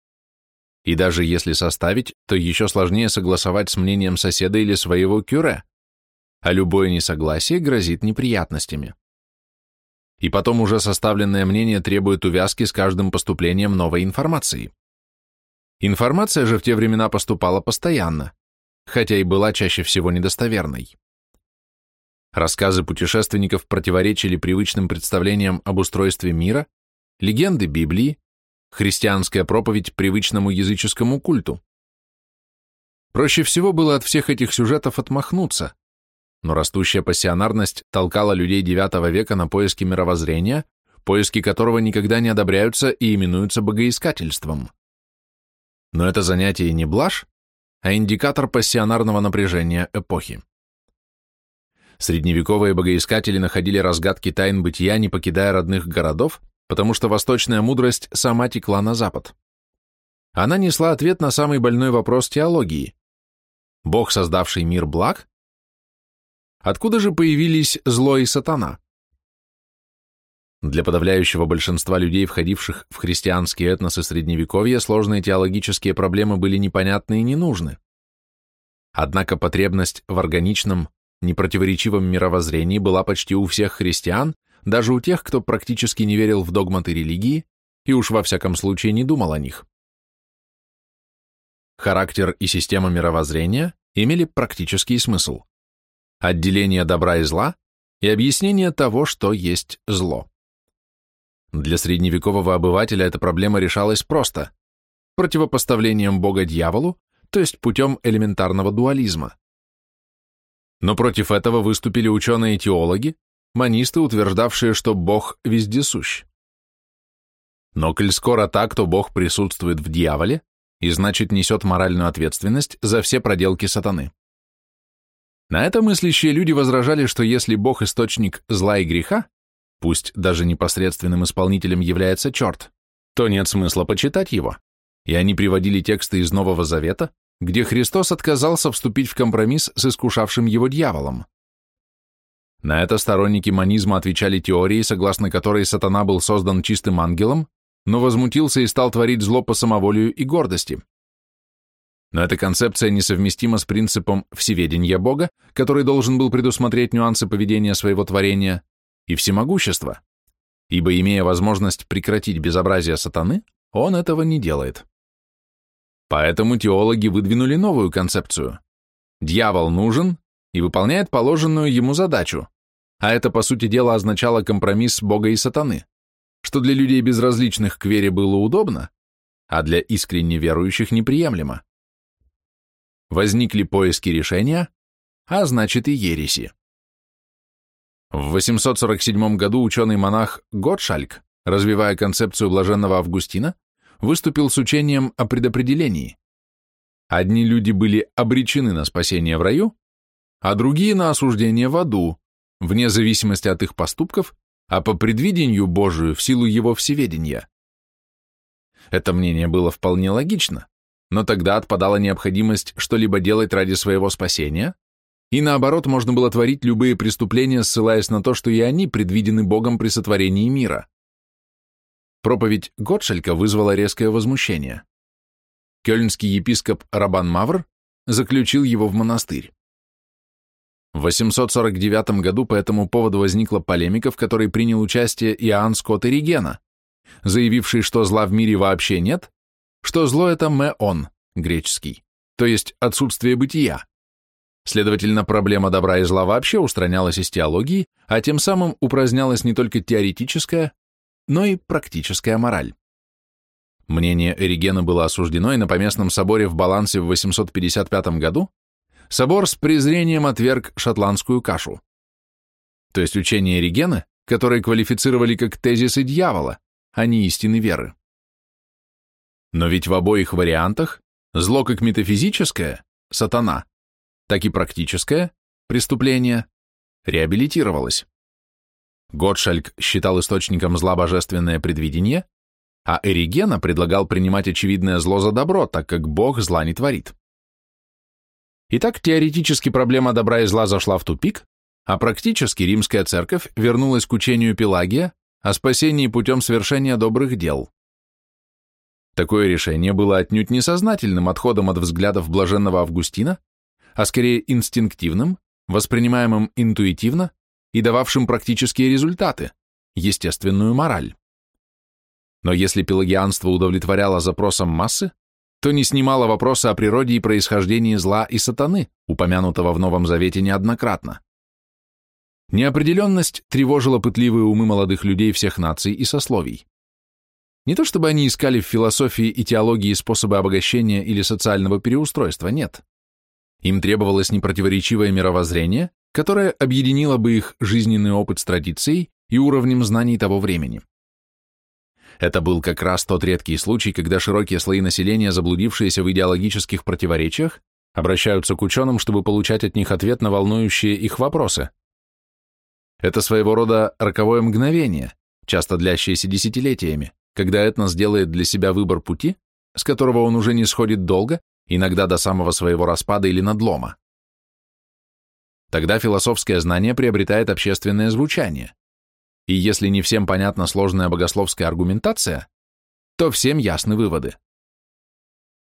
И даже если составить, то еще сложнее согласовать с мнением соседа или своего кюре, а любое несогласие грозит неприятностями. И потом уже составленное мнение требует увязки с каждым поступлением новой информации. Информация же в те времена поступала постоянно, хотя и была чаще всего недостоверной. Рассказы путешественников противоречили привычным представлениям об устройстве мира, легенды Библии, христианская проповедь привычному языческому культу. Проще всего было от всех этих сюжетов отмахнуться, но растущая пассионарность толкала людей IX века на поиски мировоззрения, поиски которого никогда не одобряются и именуются богоискательством. Но это занятие не блажь, а индикатор пассионарного напряжения эпохи. Средневековые богоискатели находили разгадки тайн бытия, не покидая родных городов, потому что восточная мудрость сама текла на запад. Она несла ответ на самый больной вопрос теологии. Бог, создавший мир благ? Откуда же появились зло и сатана? Для подавляющего большинства людей, входивших в христианские этносы Средневековья, сложные теологические проблемы были непонятны и не нужны. Однако потребность в органичном, непротиворечивом мировоззрении была почти у всех христиан, даже у тех, кто практически не верил в догматы религии и уж во всяком случае не думал о них. Характер и система мировоззрения имели практический смысл. Отделение добра и зла и объяснение того, что есть зло. Для средневекового обывателя эта проблема решалась просто – противопоставлением Бога дьяволу, то есть путем элементарного дуализма. Но против этого выступили ученые-теологи, манисты, утверждавшие, что Бог вездесущ. Но коль скоро так, то Бог присутствует в дьяволе и значит несет моральную ответственность за все проделки сатаны. На это мыслящие люди возражали, что если Бог – источник зла и греха, пусть даже непосредственным исполнителем является черт, то нет смысла почитать его. И они приводили тексты из Нового Завета, где Христос отказался вступить в компромисс с искушавшим его дьяволом. На это сторонники манизма отвечали теорией, согласно которой сатана был создан чистым ангелом, но возмутился и стал творить зло по самоволию и гордости. Но эта концепция несовместима с принципом всеведения Бога, который должен был предусмотреть нюансы поведения своего творения, и всемогущества, ибо, имея возможность прекратить безобразие сатаны, он этого не делает. Поэтому теологи выдвинули новую концепцию. Дьявол нужен и выполняет положенную ему задачу, а это, по сути дела, означало компромисс Бога и сатаны, что для людей безразличных к вере было удобно, а для искренне верующих неприемлемо. Возникли поиски решения, а значит и ереси. В 847 году ученый-монах Готшальк, развивая концепцию блаженного Августина, выступил с учением о предопределении. Одни люди были обречены на спасение в раю, а другие на осуждение в аду, вне зависимости от их поступков, а по предвидению Божию в силу его всеведения. Это мнение было вполне логично, но тогда отпадала необходимость что-либо делать ради своего спасения, и наоборот можно было творить любые преступления, ссылаясь на то, что и они предвидены Богом при сотворении мира. Проповедь Готшелька вызвала резкое возмущение. Кёльнский епископ Рабан Мавр заключил его в монастырь. В 849 году по этому поводу возникла полемика, в которой принял участие Иоанн Скотт Эригена, заявивший, что зла в мире вообще нет, что зло – это «меон», греческий, то есть отсутствие бытия. Следовательно, проблема добра и зла вообще устранялась из теологии, а тем самым упразднялась не только теоретическая, но и практическая мораль. Мнение Эригена было осуждено, и на Поместном соборе в Балансе в 855 году собор с презрением отверг шотландскую кашу. То есть учение Эригена, которое квалифицировали как тезисы дьявола, а не истины веры. Но ведь в обоих вариантах зло как метафизическое, сатана, так и практическое, преступление, реабилитировалось. Готшальк считал источником зла божественное предвидение, а Эригена предлагал принимать очевидное зло за добро, так как Бог зла не творит. Итак, теоретически проблема добра и зла зашла в тупик, а практически римская церковь вернулась к учению Пелагия о спасении путем совершения добрых дел. Такое решение было отнюдь несознательным отходом от взглядов блаженного Августина, а скорее инстинктивным, воспринимаемым интуитивно и дававшим практические результаты, естественную мораль. Но если пелагианство удовлетворяло запросам массы, то не снимало вопроса о природе и происхождении зла и сатаны, упомянутого в Новом Завете неоднократно. Неопределенность тревожила пытливые умы молодых людей всех наций и сословий. Не то чтобы они искали в философии и теологии способы обогащения или социального переустройства, нет. Им требовалось непротиворечивое мировоззрение, которое объединило бы их жизненный опыт с традицией и уровнем знаний того времени. Это был как раз тот редкий случай, когда широкие слои населения, заблудившиеся в идеологических противоречиях, обращаются к ученым, чтобы получать от них ответ на волнующие их вопросы. Это своего рода роковое мгновение, часто длящееся десятилетиями, когда этнос делает для себя выбор пути, с которого он уже не сходит долго, иногда до самого своего распада или надлома. Тогда философское знание приобретает общественное звучание. И если не всем понятна сложная богословская аргументация, то всем ясны выводы.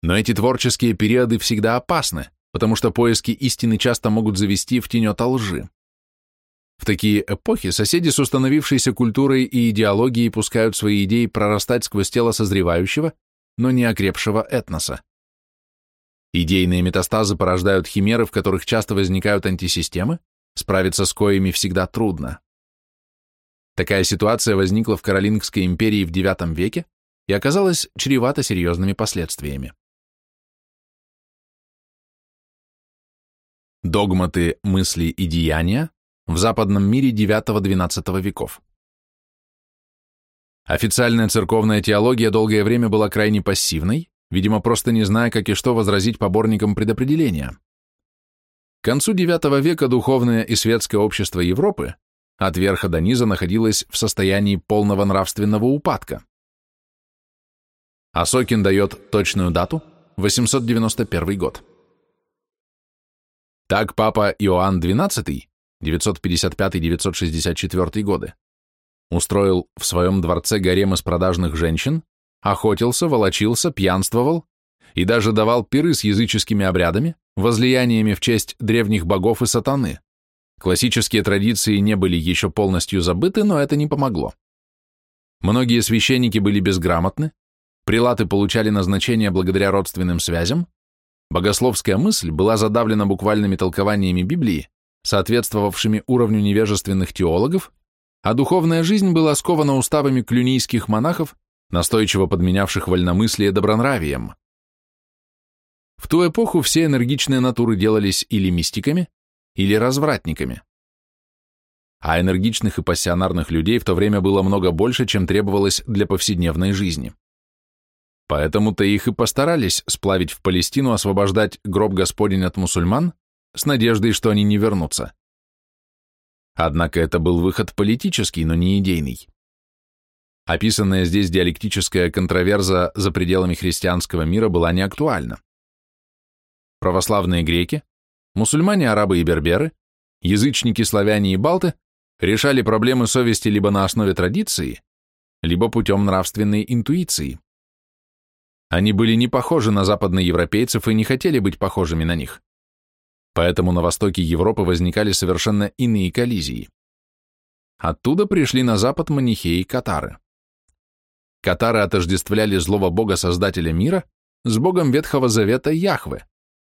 Но эти творческие периоды всегда опасны, потому что поиски истины часто могут завести в тенета лжи. В такие эпохи соседи с установившейся культурой и идеологией пускают свои идеи прорастать сквозь тело созревающего, но не окрепшего этноса. Идейные метастазы порождают химеры, в которых часто возникают антисистемы, справиться с коими всегда трудно. Такая ситуация возникла в Каролингской империи в IX веке и оказалась чревата серьезными последствиями. Догматы мысли и деяния в западном мире IX-XII веков. Официальная церковная теология долгое время была крайне пассивной, видимо, просто не зная, как и что возразить поборникам предопределения. К концу IX века духовное и светское общество Европы от верха до низа находилось в состоянии полного нравственного упадка. Асокин дает точную дату – 891 год. Так папа Иоанн XII 955-964 годы, устроил в своем дворце гарем из продажных женщин, охотился, волочился, пьянствовал и даже давал пиры с языческими обрядами, возлияниями в честь древних богов и сатаны. Классические традиции не были еще полностью забыты, но это не помогло. Многие священники были безграмотны, прилаты получали назначение благодаря родственным связям, богословская мысль была задавлена буквальными толкованиями Библии, соответствовавшими уровню невежественных теологов, а духовная жизнь была скована уставами клюнийских монахов, настойчиво подменявших вольномыслие добронравием. В ту эпоху все энергичные натуры делались или мистиками, или развратниками. А энергичных и пассионарных людей в то время было много больше, чем требовалось для повседневной жизни. Поэтому-то их и постарались сплавить в Палестину, освобождать гроб Господень от мусульман, с надеждой, что они не вернутся. Однако это был выход политический, но не идейный. Описанная здесь диалектическая контроверза за пределами христианского мира была неактуальна. Православные греки, мусульмане, арабы и берберы, язычники, славяне и балты решали проблемы совести либо на основе традиции, либо путем нравственной интуиции. Они были не похожи на западноевропейцев и не хотели быть похожими на них. Поэтому на востоке Европы возникали совершенно иные коллизии. Оттуда пришли на запад манихеи и катары. Катары отождествляли злого бога создателя мира с богом Ветхого Завета Яхве,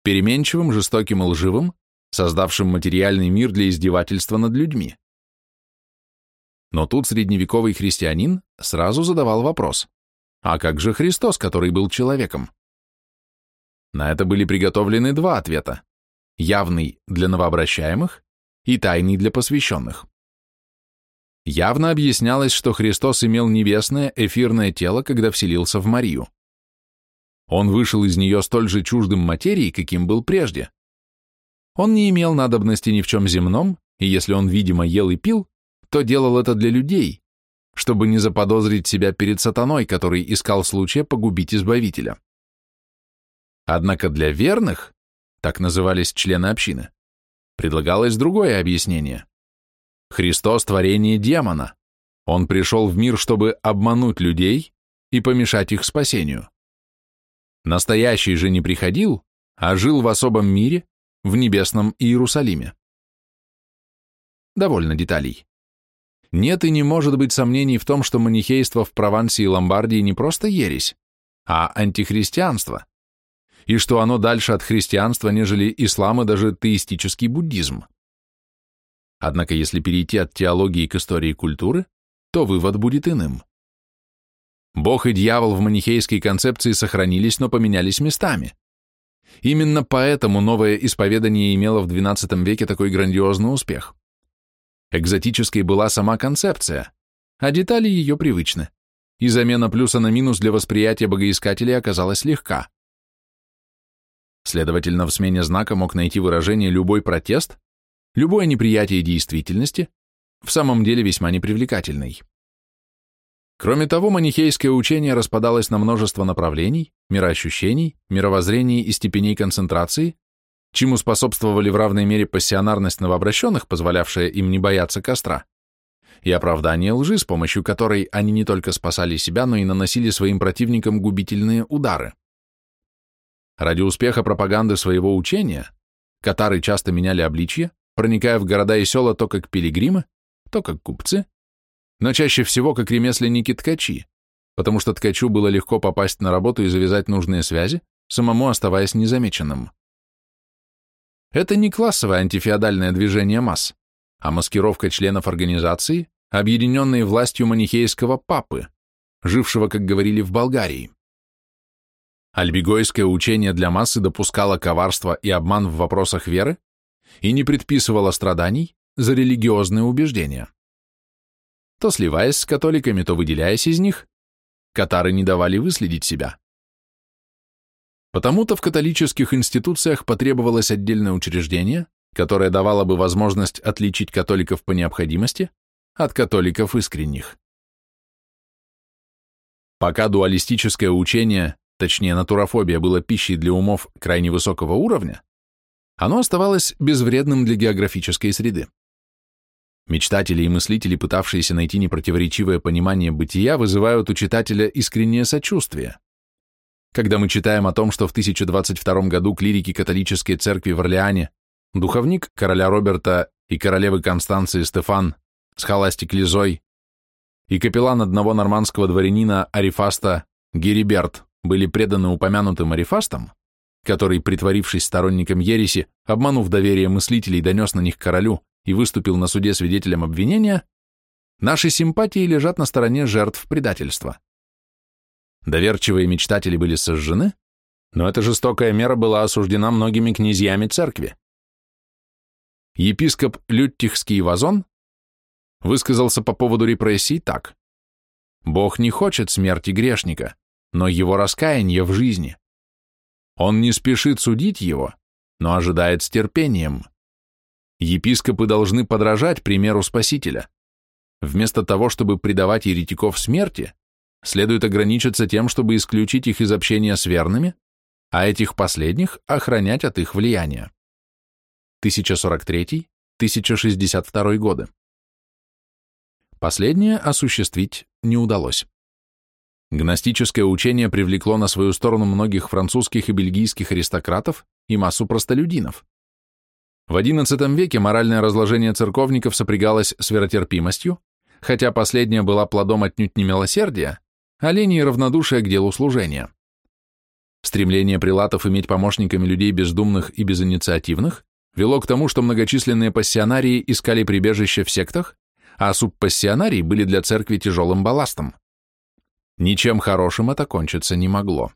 переменчивым, жестоким и лживым, создавшим материальный мир для издевательства над людьми. Но тут средневековый христианин сразу задавал вопрос, а как же Христос, который был человеком? На это были приготовлены два ответа явный для новообращаемых и тайный для посвященных. Явно объяснялось, что Христос имел небесное эфирное тело, когда вселился в Марию. Он вышел из нее столь же чуждым материи, каким был прежде. Он не имел надобности ни в чем земном, и если он, видимо, ел и пил, то делал это для людей, чтобы не заподозрить себя перед сатаной, который искал случая погубить Избавителя. Однако для верных, так назывались члены общины, предлагалось другое объяснение. Христос – творение демона. Он пришел в мир, чтобы обмануть людей и помешать их спасению. Настоящий же не приходил, а жил в особом мире, в небесном Иерусалиме. Довольно деталей. Нет и не может быть сомнений в том, что манихейство в Провансе и Ломбардии не просто ересь, а антихристианство, и что оно дальше от христианства, нежели ислам и даже теистический буддизм. Однако если перейти от теологии к истории культуры, то вывод будет иным. Бог и дьявол в манихейской концепции сохранились, но поменялись местами. Именно поэтому новое исповедание имело в XII веке такой грандиозный успех. Экзотической была сама концепция, а детали ее привычны, и замена плюса на минус для восприятия богоискателей оказалась легка. Следовательно, в смене знака мог найти выражение любой протест, любое неприятие действительности, в самом деле весьма непривлекательный. Кроме того, манихейское учение распадалось на множество направлений, мироощущений, мировоззрений и степеней концентрации, чему способствовали в равной мере пассионарность новообращенных, позволявшая им не бояться костра, и оправдание лжи, с помощью которой они не только спасали себя, но и наносили своим противникам губительные удары. Ради успеха пропаганды своего учения катары часто меняли обличье, проникая в города и села то как пилигримы, то как купцы, но чаще всего как ремесленники-ткачи, потому что ткачу было легко попасть на работу и завязать нужные связи, самому оставаясь незамеченным. Это не классовое антифеодальное движение масс, а маскировка членов организации, объединенной властью манихейского папы, жившего, как говорили, в Болгарии. Альбигойское учение для массы допускало коварство и обман в вопросах веры и не предписывало страданий за религиозные убеждения. То сливаясь с католиками, то выделяясь из них, катары не давали выследить себя. Потому-то в католических институциях потребовалось отдельное учреждение, которое давало бы возможность отличить католиков по необходимости от католиков искренних. Пока дуалистическое учение, точнее натурофобия, было пищей для умов крайне высокого уровня, оно оставалось безвредным для географической среды. Мечтатели и мыслители, пытавшиеся найти непротиворечивое понимание бытия, вызывают у читателя искреннее сочувствие. Когда мы читаем о том, что в 1022 году клирики католической церкви в Орлеане, духовник короля Роберта и королевы Констанции Стефан, схоластик Лизой и капеллан одного нормандского дворянина Арифаста Гериберт были преданы упомянутым Арифастам, который, притворившись сторонником ереси, обманув доверие мыслителей, донес на них королю и выступил на суде свидетелем обвинения, наши симпатии лежат на стороне жертв предательства. Доверчивые мечтатели были сожжены, но эта жестокая мера была осуждена многими князьями церкви. Епископ Люттихский Вазон высказался по поводу репрессий так. «Бог не хочет смерти грешника, но его раскаяние в жизни. Он не спешит судить его, но ожидает с терпением. Епископы должны подражать примеру Спасителя. Вместо того, чтобы предавать еретиков смерти, следует ограничиться тем, чтобы исключить их из общения с верными, а этих последних охранять от их влияния. 1043-1062 годы. Последнее осуществить не удалось. Гностическое учение привлекло на свою сторону многих французских и бельгийских аристократов и массу простолюдинов. В XI веке моральное разложение церковников сопрягалось с веротерпимостью, хотя последняя была плодом отнюдь не милосердия, а лени и равнодушия к делу служения. Стремление прилатов иметь помощниками людей бездумных и безинициативных вело к тому, что многочисленные пассионарии искали прибежище в сектах, а субпассионарии были для церкви тяжелым балластом. Ничем хорошим это кончиться не могло.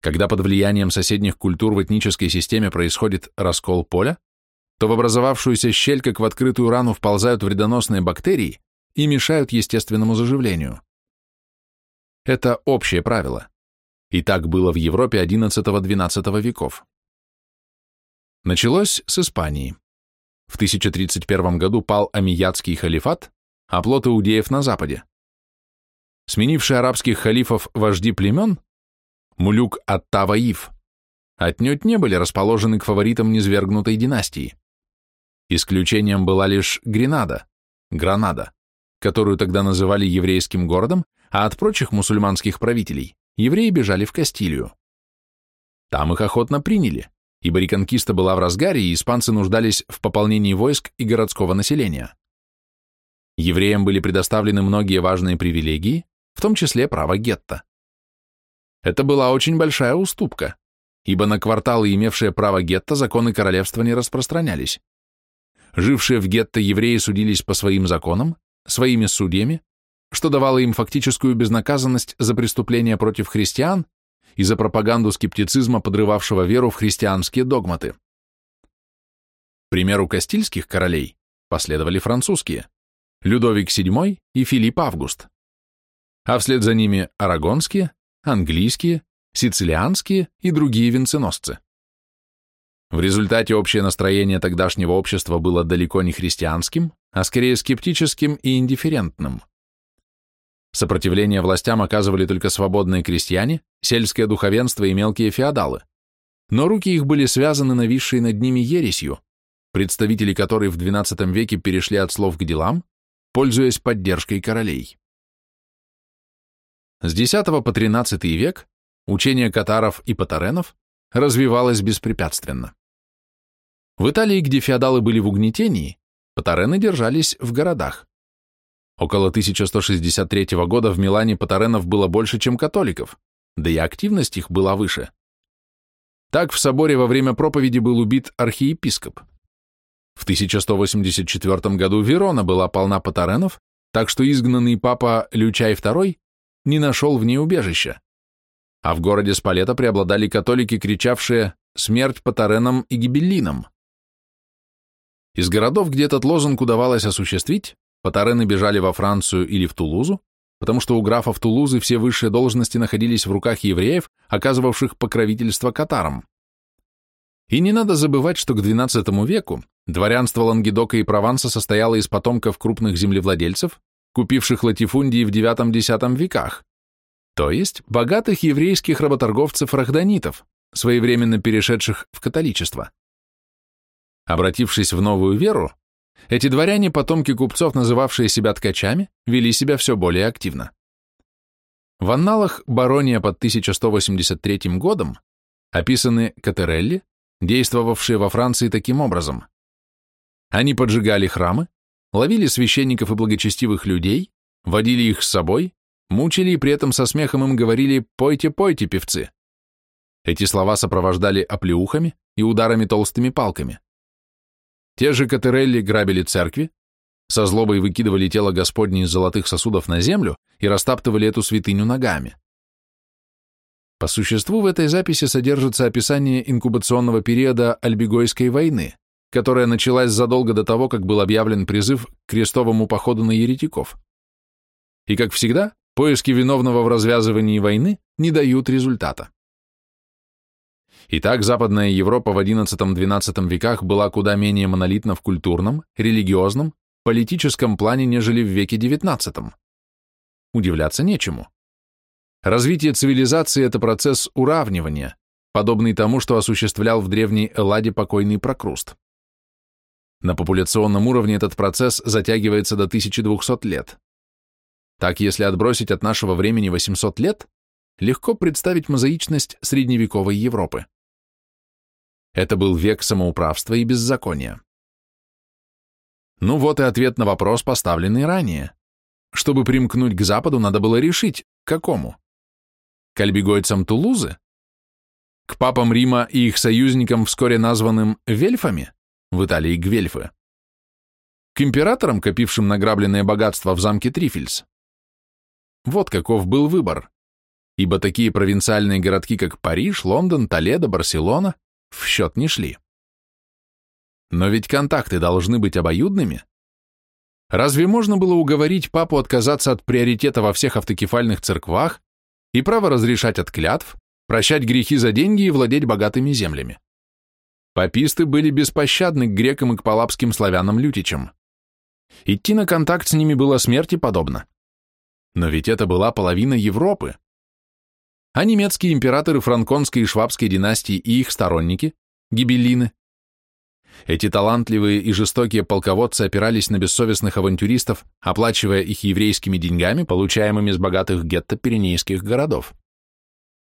Когда под влиянием соседних культур в этнической системе происходит раскол поля, то в образовавшуюся щель, как в открытую рану, вползают вредоносные бактерии и мешают естественному заживлению. Это общее правило. И так было в Европе XI-XII веков. Началось с Испании. В 1031 году пал Амиядский халифат, оплот иудеев на западе. Сменившие арабских халифов вожди племен, Мулюк Ат-Таваиф, отнюдь не были расположены к фаворитам низвергнутой династии. Исключением была лишь Гренада, Гранада, которую тогда называли еврейским городом, а от прочих мусульманских правителей евреи бежали в Кастилию. Там их охотно приняли, ибо реконкиста была в разгаре, и испанцы нуждались в пополнении войск и городского населения. Евреям были предоставлены многие важные привилегии, в том числе право гетто. Это была очень большая уступка, ибо на кварталы, имевшие право гетто, законы королевства не распространялись. Жившие в гетто евреи судились по своим законам, своими судьями, что давало им фактическую безнаказанность за преступления против христиан и за пропаганду скептицизма, подрывавшего веру в христианские догматы. К примеру Кастильских королей последовали французские – Людовик VII и Филипп Август, а вслед за ними арагонские, английские, сицилианские и другие венценосцы. В результате общее настроение тогдашнего общества было далеко не христианским, а скорее скептическим и индифферентным. Сопротивление властям оказывали только свободные крестьяне, сельское духовенство и мелкие феодалы. Но руки их были связаны нависшей над ними ересью, представители которой в XII веке перешли от слов к делам, пользуясь поддержкой королей. С X по XIII век учение катаров и патаренов развивалось беспрепятственно. В Италии, где феодалы были в угнетении, патарены держались в городах. Около 1163 года в Милане патаренов было больше, чем католиков, да и активность их была выше. Так в соборе во время проповеди был убит архиепископ. В 1184 году Верона была полна патаренов, так что изгнанный папа Лючай II не нашел в ней убежища. А в городе Спалета преобладали католики, кричавшие «Смерть патаренам и гибеллинам!». Из городов, где этот лозунг удавалось осуществить, патарены бежали во Францию или в Тулузу, потому что у графов Тулузы все высшие должности находились в руках евреев, оказывавших покровительство катарам. И не надо забывать, что к XII веку дворянство Лангедока и Прованса состояло из потомков крупных землевладельцев, купивших латифундии в IX-X веках, то есть богатых еврейских работорговцев-рахданитов, своевременно перешедших в католичество. Обратившись в новую веру, эти дворяне, потомки купцов, называвшие себя ткачами, вели себя все более активно. В анналах Барония под 1183 годом описаны катерелли, действовавшие во Франции таким образом. Они поджигали храмы, ловили священников и благочестивых людей, водили их с собой, мучили и при этом со смехом им говорили «пойте, пойте, певцы». Эти слова сопровождали оплеухами и ударами толстыми палками. Те же Катерелли грабили церкви, со злобой выкидывали тело Господне из золотых сосудов на землю и растаптывали эту святыню ногами. По существу в этой записи содержится описание инкубационного периода Альбигойской войны, которая началась задолго до того, как был объявлен призыв к крестовому походу на еретиков. И, как всегда, поиски виновного в развязывании войны не дают результата. Итак, Западная Европа в XI-XII веках была куда менее монолитна в культурном, религиозном, политическом плане, нежели в веке XIX. Удивляться нечему. Развитие цивилизации – это процесс уравнивания, подобный тому, что осуществлял в древней Элладе покойный Прокруст. На популяционном уровне этот процесс затягивается до 1200 лет. Так, если отбросить от нашего времени 800 лет, легко представить мозаичность средневековой Европы. Это был век самоуправства и беззакония. Ну вот и ответ на вопрос, поставленный ранее. Чтобы примкнуть к Западу, надо было решить, к какому? К альбигойцам Тулузы? К папам Рима и их союзникам, вскоре названным Вельфами? В Италии Гвельфы. К императорам, копившим награбленное богатство в замке Трифельс? Вот каков был выбор. Ибо такие провинциальные городки, как Париж, Лондон, Толедо, Барселона в счет не шли. Но ведь контакты должны быть обоюдными. Разве можно было уговорить папу отказаться от приоритета во всех автокефальных церквах и право разрешать от клятв, прощать грехи за деньги и владеть богатыми землями? Паписты были беспощадны к грекам и к палапским славянам-лютичам. Идти на контакт с ними было смерти подобно. Но ведь это была половина Европы. А немецкие императоры франконской и швабской династии и их сторонники, гибеллины, эти талантливые и жестокие полководцы опирались на бессовестных авантюристов, оплачивая их еврейскими деньгами, получаемыми с богатых гетто пиренейских городов.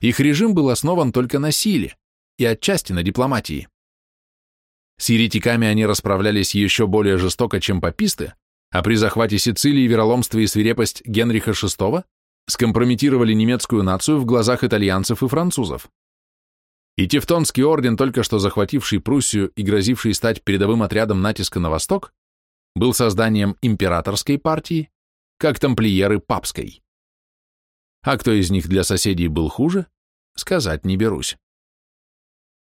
Их режим был основан только на силе и отчасти на дипломатии. С еретиками они расправлялись еще более жестоко, чем паписты, а при захвате Сицилии вероломство и свирепость Генриха VI скомпрометировали немецкую нацию в глазах итальянцев и французов. И Тевтонский орден, только что захвативший Пруссию и грозивший стать передовым отрядом натиска на восток, был созданием императорской партии, как тамплиеры папской. А кто из них для соседей был хуже, сказать не берусь.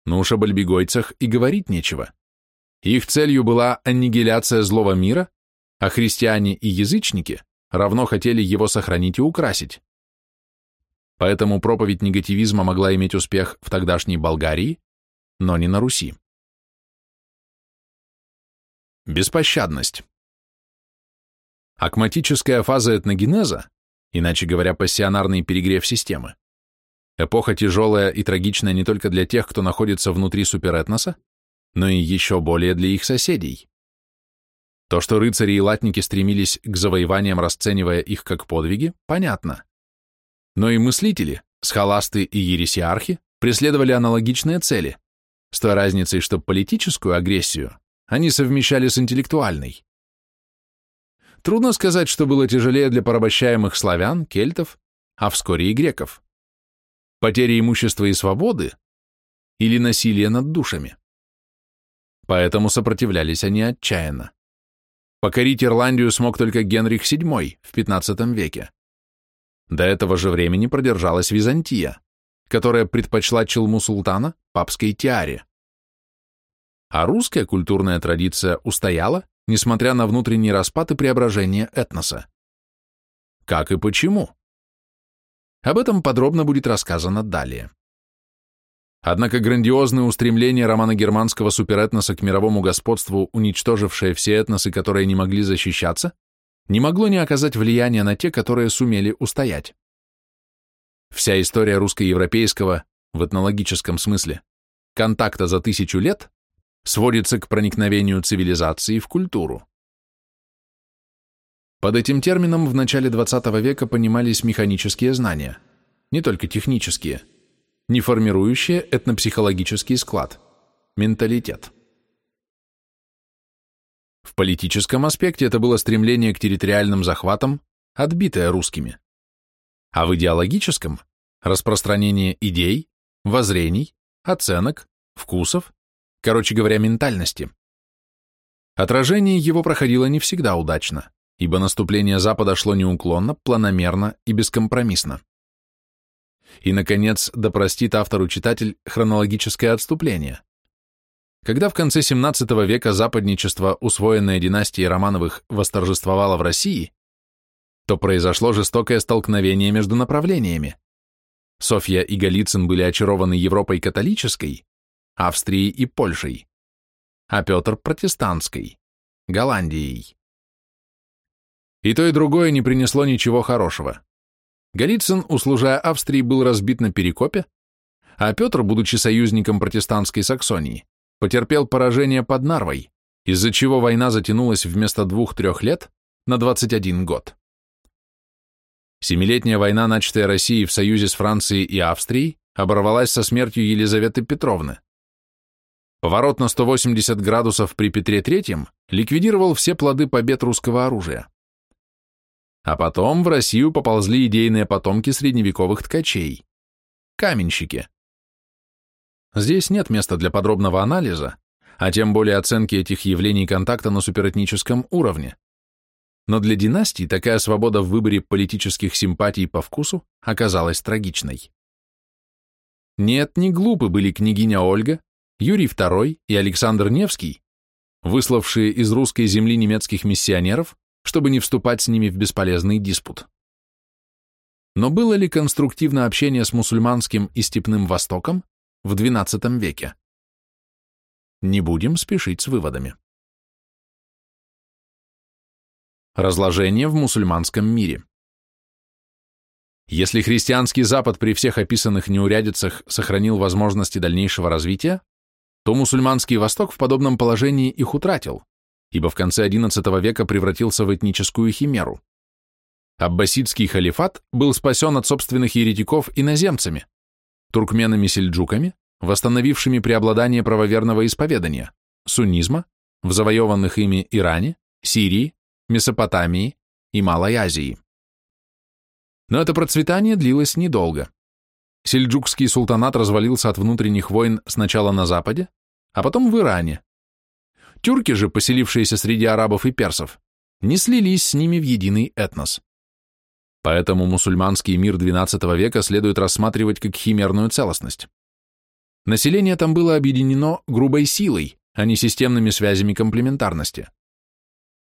Ну уж об альбегойцах и говорить нечего. Их целью была аннигиляция злого мира, а христиане и язычники равно хотели его сохранить и украсить. Поэтому проповедь негативизма могла иметь успех в тогдашней Болгарии, но не на Руси. Беспощадность. Акматическая фаза этногенеза, иначе говоря, пассионарный перегрев системы, эпоха тяжелая и трагичная не только для тех, кто находится внутри суперэтноса, но и еще более для их соседей. То, что рыцари и латники стремились к завоеваниям, расценивая их как подвиги, понятно. Но и мыслители, схоласты и ересиархи преследовали аналогичные цели, с той разницей, что политическую агрессию они совмещали с интеллектуальной. Трудно сказать, что было тяжелее для порабощаемых славян, кельтов, а вскоре и греков. Потеря имущества и свободы или насилие над душами. Поэтому сопротивлялись они отчаянно. Покорить Ирландию смог только Генрих VII в XV веке. До этого же времени продержалась Византия, которая предпочла челму султана папской тиаре. А русская культурная традиция устояла, несмотря на внутренний распад и преображение этноса. Как и почему? Об этом подробно будет рассказано далее. Однако грандиозные устремления романо-германского суперэтноса к мировому господству, уничтожившие все этносы, которые не могли защищаться, не могло не оказать влияния на те, которые сумели устоять. Вся история русско-европейского, в этнологическом смысле, контакта за тысячу лет сводится к проникновению цивилизации в культуру. Под этим термином в начале XX века понимались механические знания, не только технические, не формирующие этнопсихологический склад, менталитет. В политическом аспекте это было стремление к территориальным захватам, отбитое русскими. А в идеологическом – распространение идей, воззрений, оценок, вкусов, короче говоря, ментальности. Отражение его проходило не всегда удачно, ибо наступление Запада шло неуклонно, планомерно и бескомпромиссно. И, наконец, да простит автору читатель хронологическое отступление. Когда в конце XVII века западничество, усвоенное династией Романовых, восторжествовало в России, то произошло жестокое столкновение между направлениями. Софья и Голицын были очарованы Европой католической, Австрией и Польшей, а Петр – протестантской, Голландией. И то, и другое не принесло ничего хорошего. Голицын, услужая Австрии, был разбит на Перекопе, а Петр, будучи союзником протестантской Саксонии, потерпел поражение под Нарвой, из-за чего война затянулась вместо двух-трех лет на 21 год. Семилетняя война, начатая Россией в союзе с Францией и Австрией, оборвалась со смертью Елизаветы Петровны. Поворот на 180 градусов при Петре III ликвидировал все плоды побед русского оружия. А потом в Россию поползли идейные потомки средневековых ткачей – каменщики. Здесь нет места для подробного анализа, а тем более оценки этих явлений контакта на суперэтническом уровне. Но для династии такая свобода в выборе политических симпатий по вкусу оказалась трагичной. Нет, не глупы были княгиня Ольга, Юрий II и Александр Невский, выславшие из русской земли немецких миссионеров, чтобы не вступать с ними в бесполезный диспут. Но было ли конструктивно общение с мусульманским и степным Востоком в XII веке. Не будем спешить с выводами. Разложение в мусульманском мире. Если христианский Запад при всех описанных неурядицах сохранил возможности дальнейшего развития, то мусульманский Восток в подобном положении их утратил, ибо в конце XI века превратился в этническую химеру. Аббасидский халифат был спасен от собственных еретиков иноземцами, туркменами-сельджуками, восстановившими преобладание правоверного исповедания, суннизма, в завоеванных ими Иране, Сирии, Месопотамии и Малой Азии. Но это процветание длилось недолго. Сельджукский султанат развалился от внутренних войн сначала на Западе, а потом в Иране. Тюрки же, поселившиеся среди арабов и персов, не слились с ними в единый этнос. Поэтому мусульманский мир XII века следует рассматривать как химерную целостность. Население там было объединено грубой силой, а не системными связями комплементарности.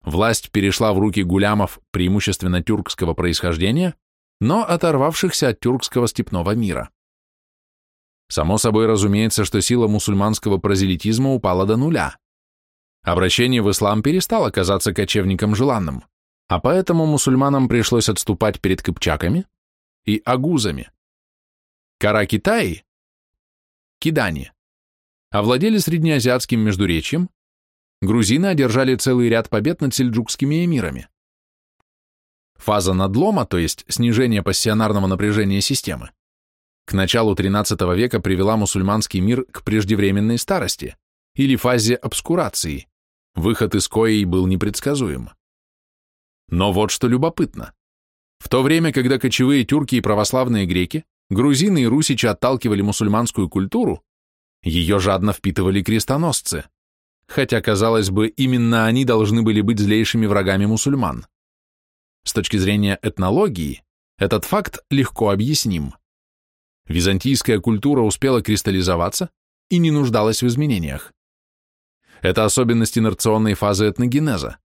Власть перешла в руки гулямов преимущественно тюркского происхождения, но оторвавшихся от тюркского степного мира. Само собой разумеется, что сила мусульманского прозелитизма упала до нуля. Обращение в ислам перестало казаться кочевником желанным, а поэтому мусульманам пришлось отступать перед кыпчаками и агузами. Кара Китаи, кидани, овладели среднеазиатским междуречьем, грузины одержали целый ряд побед над сельджукскими эмирами. Фаза надлома, то есть снижение пассионарного напряжения системы, к началу XIII века привела мусульманский мир к преждевременной старости или фазе обскурации, выход из коей был непредсказуем. Но вот что любопытно. В то время, когда кочевые тюрки и православные греки, грузины и русичи отталкивали мусульманскую культуру, ее жадно впитывали крестоносцы хотя, казалось бы, именно они должны были быть злейшими врагами мусульман. С точки зрения этнологии, этот факт легко объясним. Византийская культура успела кристаллизоваться и не нуждалась в изменениях. Это особенность инерционной фазы этногенеза.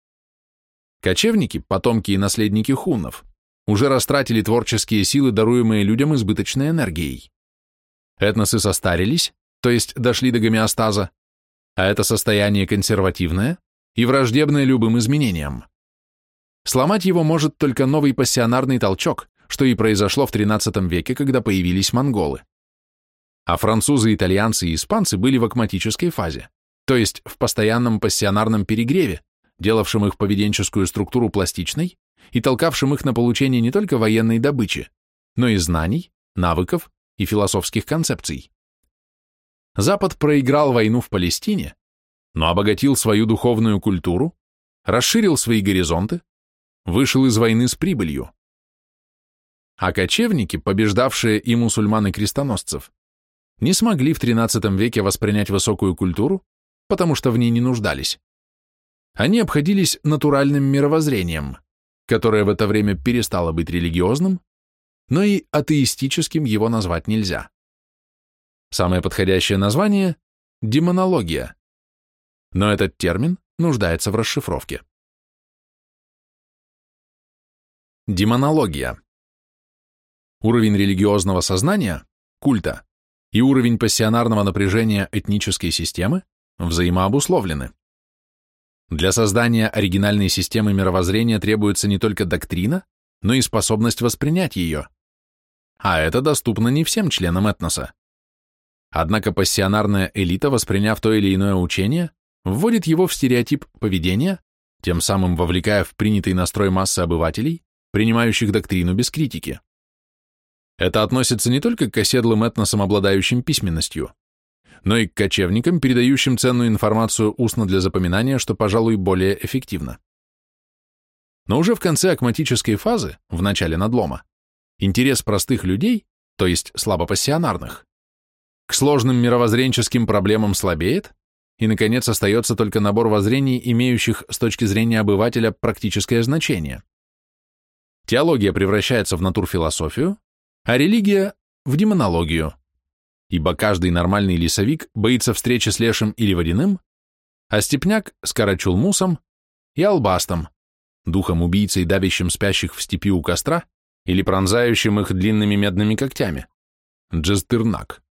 Кочевники, потомки и наследники хуннов, уже растратили творческие силы, даруемые людям избыточной энергией. Этносы состарились, то есть дошли до гомеостаза, а это состояние консервативное и враждебное любым изменениям. Сломать его может только новый пассионарный толчок, что и произошло в XIII веке, когда появились монголы. А французы, итальянцы и испанцы были в акматической фазе, то есть в постоянном пассионарном перегреве, делавшем их поведенческую структуру пластичной и толкавшим их на получение не только военной добычи, но и знаний, навыков и философских концепций. Запад проиграл войну в Палестине, но обогатил свою духовную культуру, расширил свои горизонты, вышел из войны с прибылью. А кочевники, побеждавшие и мусульман и крестоносцев, не смогли в XIII веке воспринять высокую культуру, потому что в ней не нуждались. Они обходились натуральным мировоззрением, которое в это время перестало быть религиозным, но и атеистическим его назвать нельзя. Самое подходящее название – демонология. Но этот термин нуждается в расшифровке. Демонология. Уровень религиозного сознания, культа, и уровень пассионарного напряжения этнической системы взаимообусловлены. Для создания оригинальной системы мировоззрения требуется не только доктрина, но и способность воспринять ее. А это доступно не всем членам этноса. Однако пассионарная элита, восприняв то или иное учение, вводит его в стереотип поведения, тем самым вовлекая в принятый настрой массы обывателей, принимающих доктрину без критики. Это относится не только к оседлым этносам, обладающим письменностью, но и к кочевникам, передающим ценную информацию устно для запоминания, что, пожалуй, более эффективно. Но уже в конце акматической фазы, в начале надлома, интерес простых людей, то есть слабопассионарных, к сложным мировоззренческим проблемам слабеет, и, наконец, остается только набор воззрений, имеющих с точки зрения обывателя практическое значение. Теология превращается в натурфилософию, а религия – в демонологию, ибо каждый нормальный лесовик боится встречи с лешим или водяным, а степняк – с карачулмусом и албастом, духом-убийцей, давящим спящих в степи у костра или пронзающим их длинными медными когтями – джестырнак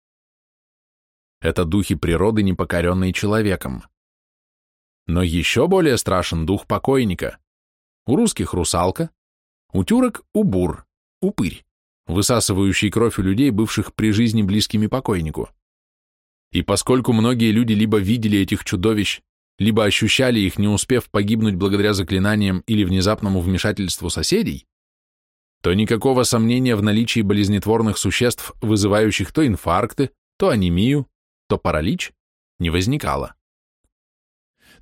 это духи природы, непокоренные человеком. Но еще более страшен дух покойника, у русских русалка, у тюрок убур, упырь, высасывающий кровь у людей, бывших при жизни близкими покойнику. И поскольку многие люди либо видели этих чудовищ, либо ощущали их, не успев погибнуть благодаря заклинаниям или внезапному вмешательству соседей, то никакого сомнения в наличии болезнетворных существ, вызывающих то инфаркты, то анемию, то паралич, не возникало.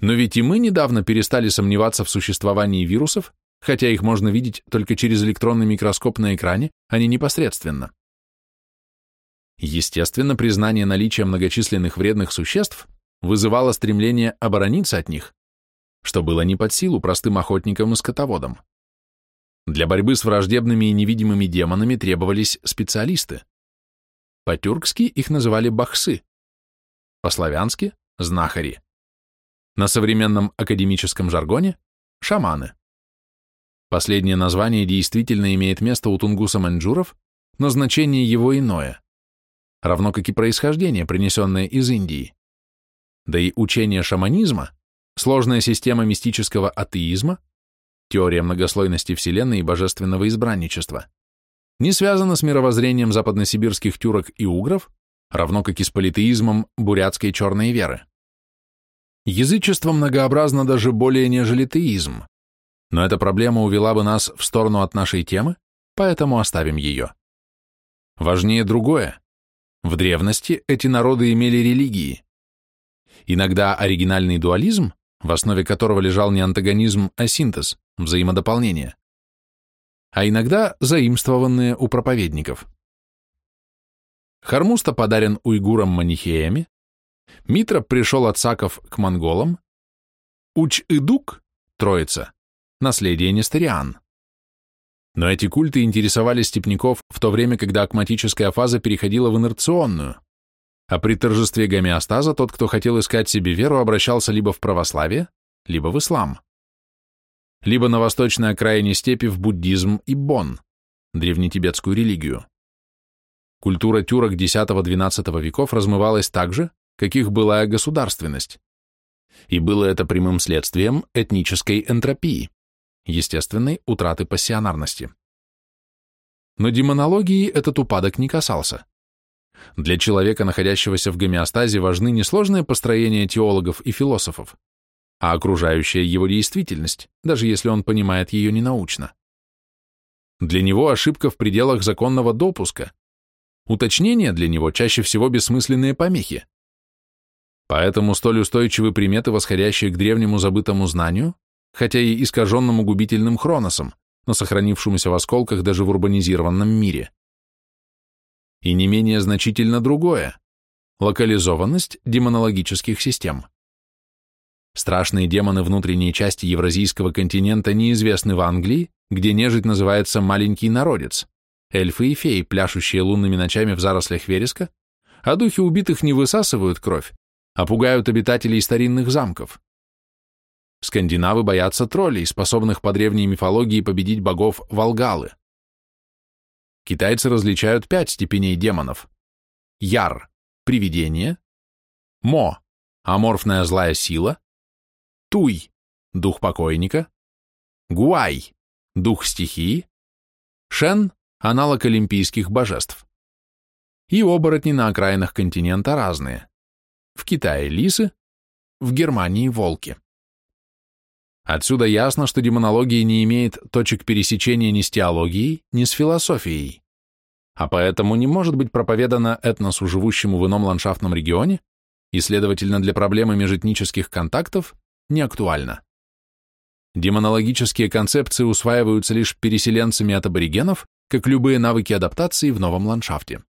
Но ведь и мы недавно перестали сомневаться в существовании вирусов, хотя их можно видеть только через электронный микроскоп на экране, а не непосредственно. Естественно, признание наличия многочисленных вредных существ вызывало стремление оборониться от них, что было не под силу простым охотникам и скотоводам. Для борьбы с враждебными и невидимыми демонами требовались специалисты. По-тюркски их называли бахсы, по-славянски – знахари. На современном академическом жаргоне – шаманы. Последнее название действительно имеет место у тунгуса-маньчжуров, но значение его иное, равно как и происхождение, принесенное из Индии. Да и учение шаманизма, сложная система мистического атеизма, теория многослойности Вселенной и божественного избранничества, не связана с мировоззрением западносибирских тюрок и угров, равно как и с политеизмом бурятской черной веры. Язычество многообразно даже более, нежели теизм, но эта проблема увела бы нас в сторону от нашей темы, поэтому оставим ее. Важнее другое. В древности эти народы имели религии. Иногда оригинальный дуализм, в основе которого лежал не антагонизм, а синтез, взаимодополнение, а иногда заимствованные у проповедников. Хармуста подарен уйгурам-манихеями, Митра пришел от саков к монголам, Уч-Идук, Троица, наследие Нестериан. Но эти культы интересовали степняков в то время, когда акматическая фаза переходила в инерционную, а при торжестве гомеостаза тот, кто хотел искать себе веру, обращался либо в православие, либо в ислам, либо на восточной окраине степи в буддизм и бон, древнетибетскую религию. Культура тюрок X-XII веков размывалась так же, как их былая государственность. И было это прямым следствием этнической энтропии, естественной утраты пассионарности. Но демонологии этот упадок не касался. Для человека, находящегося в гомеостазе, важны не сложные построения теологов и философов, а окружающая его действительность, даже если он понимает ее ненаучно. Для него ошибка в пределах законного допуска, Уточнения для него чаще всего бессмысленные помехи. Поэтому столь устойчивы приметы, восходящие к древнему забытому знанию, хотя и искаженному губительным хроносом, но сохранившемуся в осколках даже в урбанизированном мире. И не менее значительно другое – локализованность демонологических систем. Страшные демоны внутренней части евразийского континента неизвестны в Англии, где нежить называется «маленький народец», эльфы и феи, пляшущие лунными ночами в зарослях вереска, а духи убитых не высасывают кровь, а пугают обитателей старинных замков. Скандинавы боятся троллей, способных по древней мифологии победить богов Волгалы. Китайцы различают пять степеней демонов. Яр – привидение, Мо – аморфная злая сила, Туй – дух покойника, Гуай – дух стихии, Шен аналог олимпийских божеств. И оборотни на окраинах континента разные. В Китае лисы, в Германии волки. Отсюда ясно, что демонология не имеет точек пересечения ни с теологией, ни с философией, а поэтому не может быть проповедана этносу, живущему в ином ландшафтном регионе, и, следовательно, для проблемы межэтнических контактов не актуальна. Демонологические концепции усваиваются лишь переселенцами от аборигенов как любые навыки адаптации в новом ландшафте.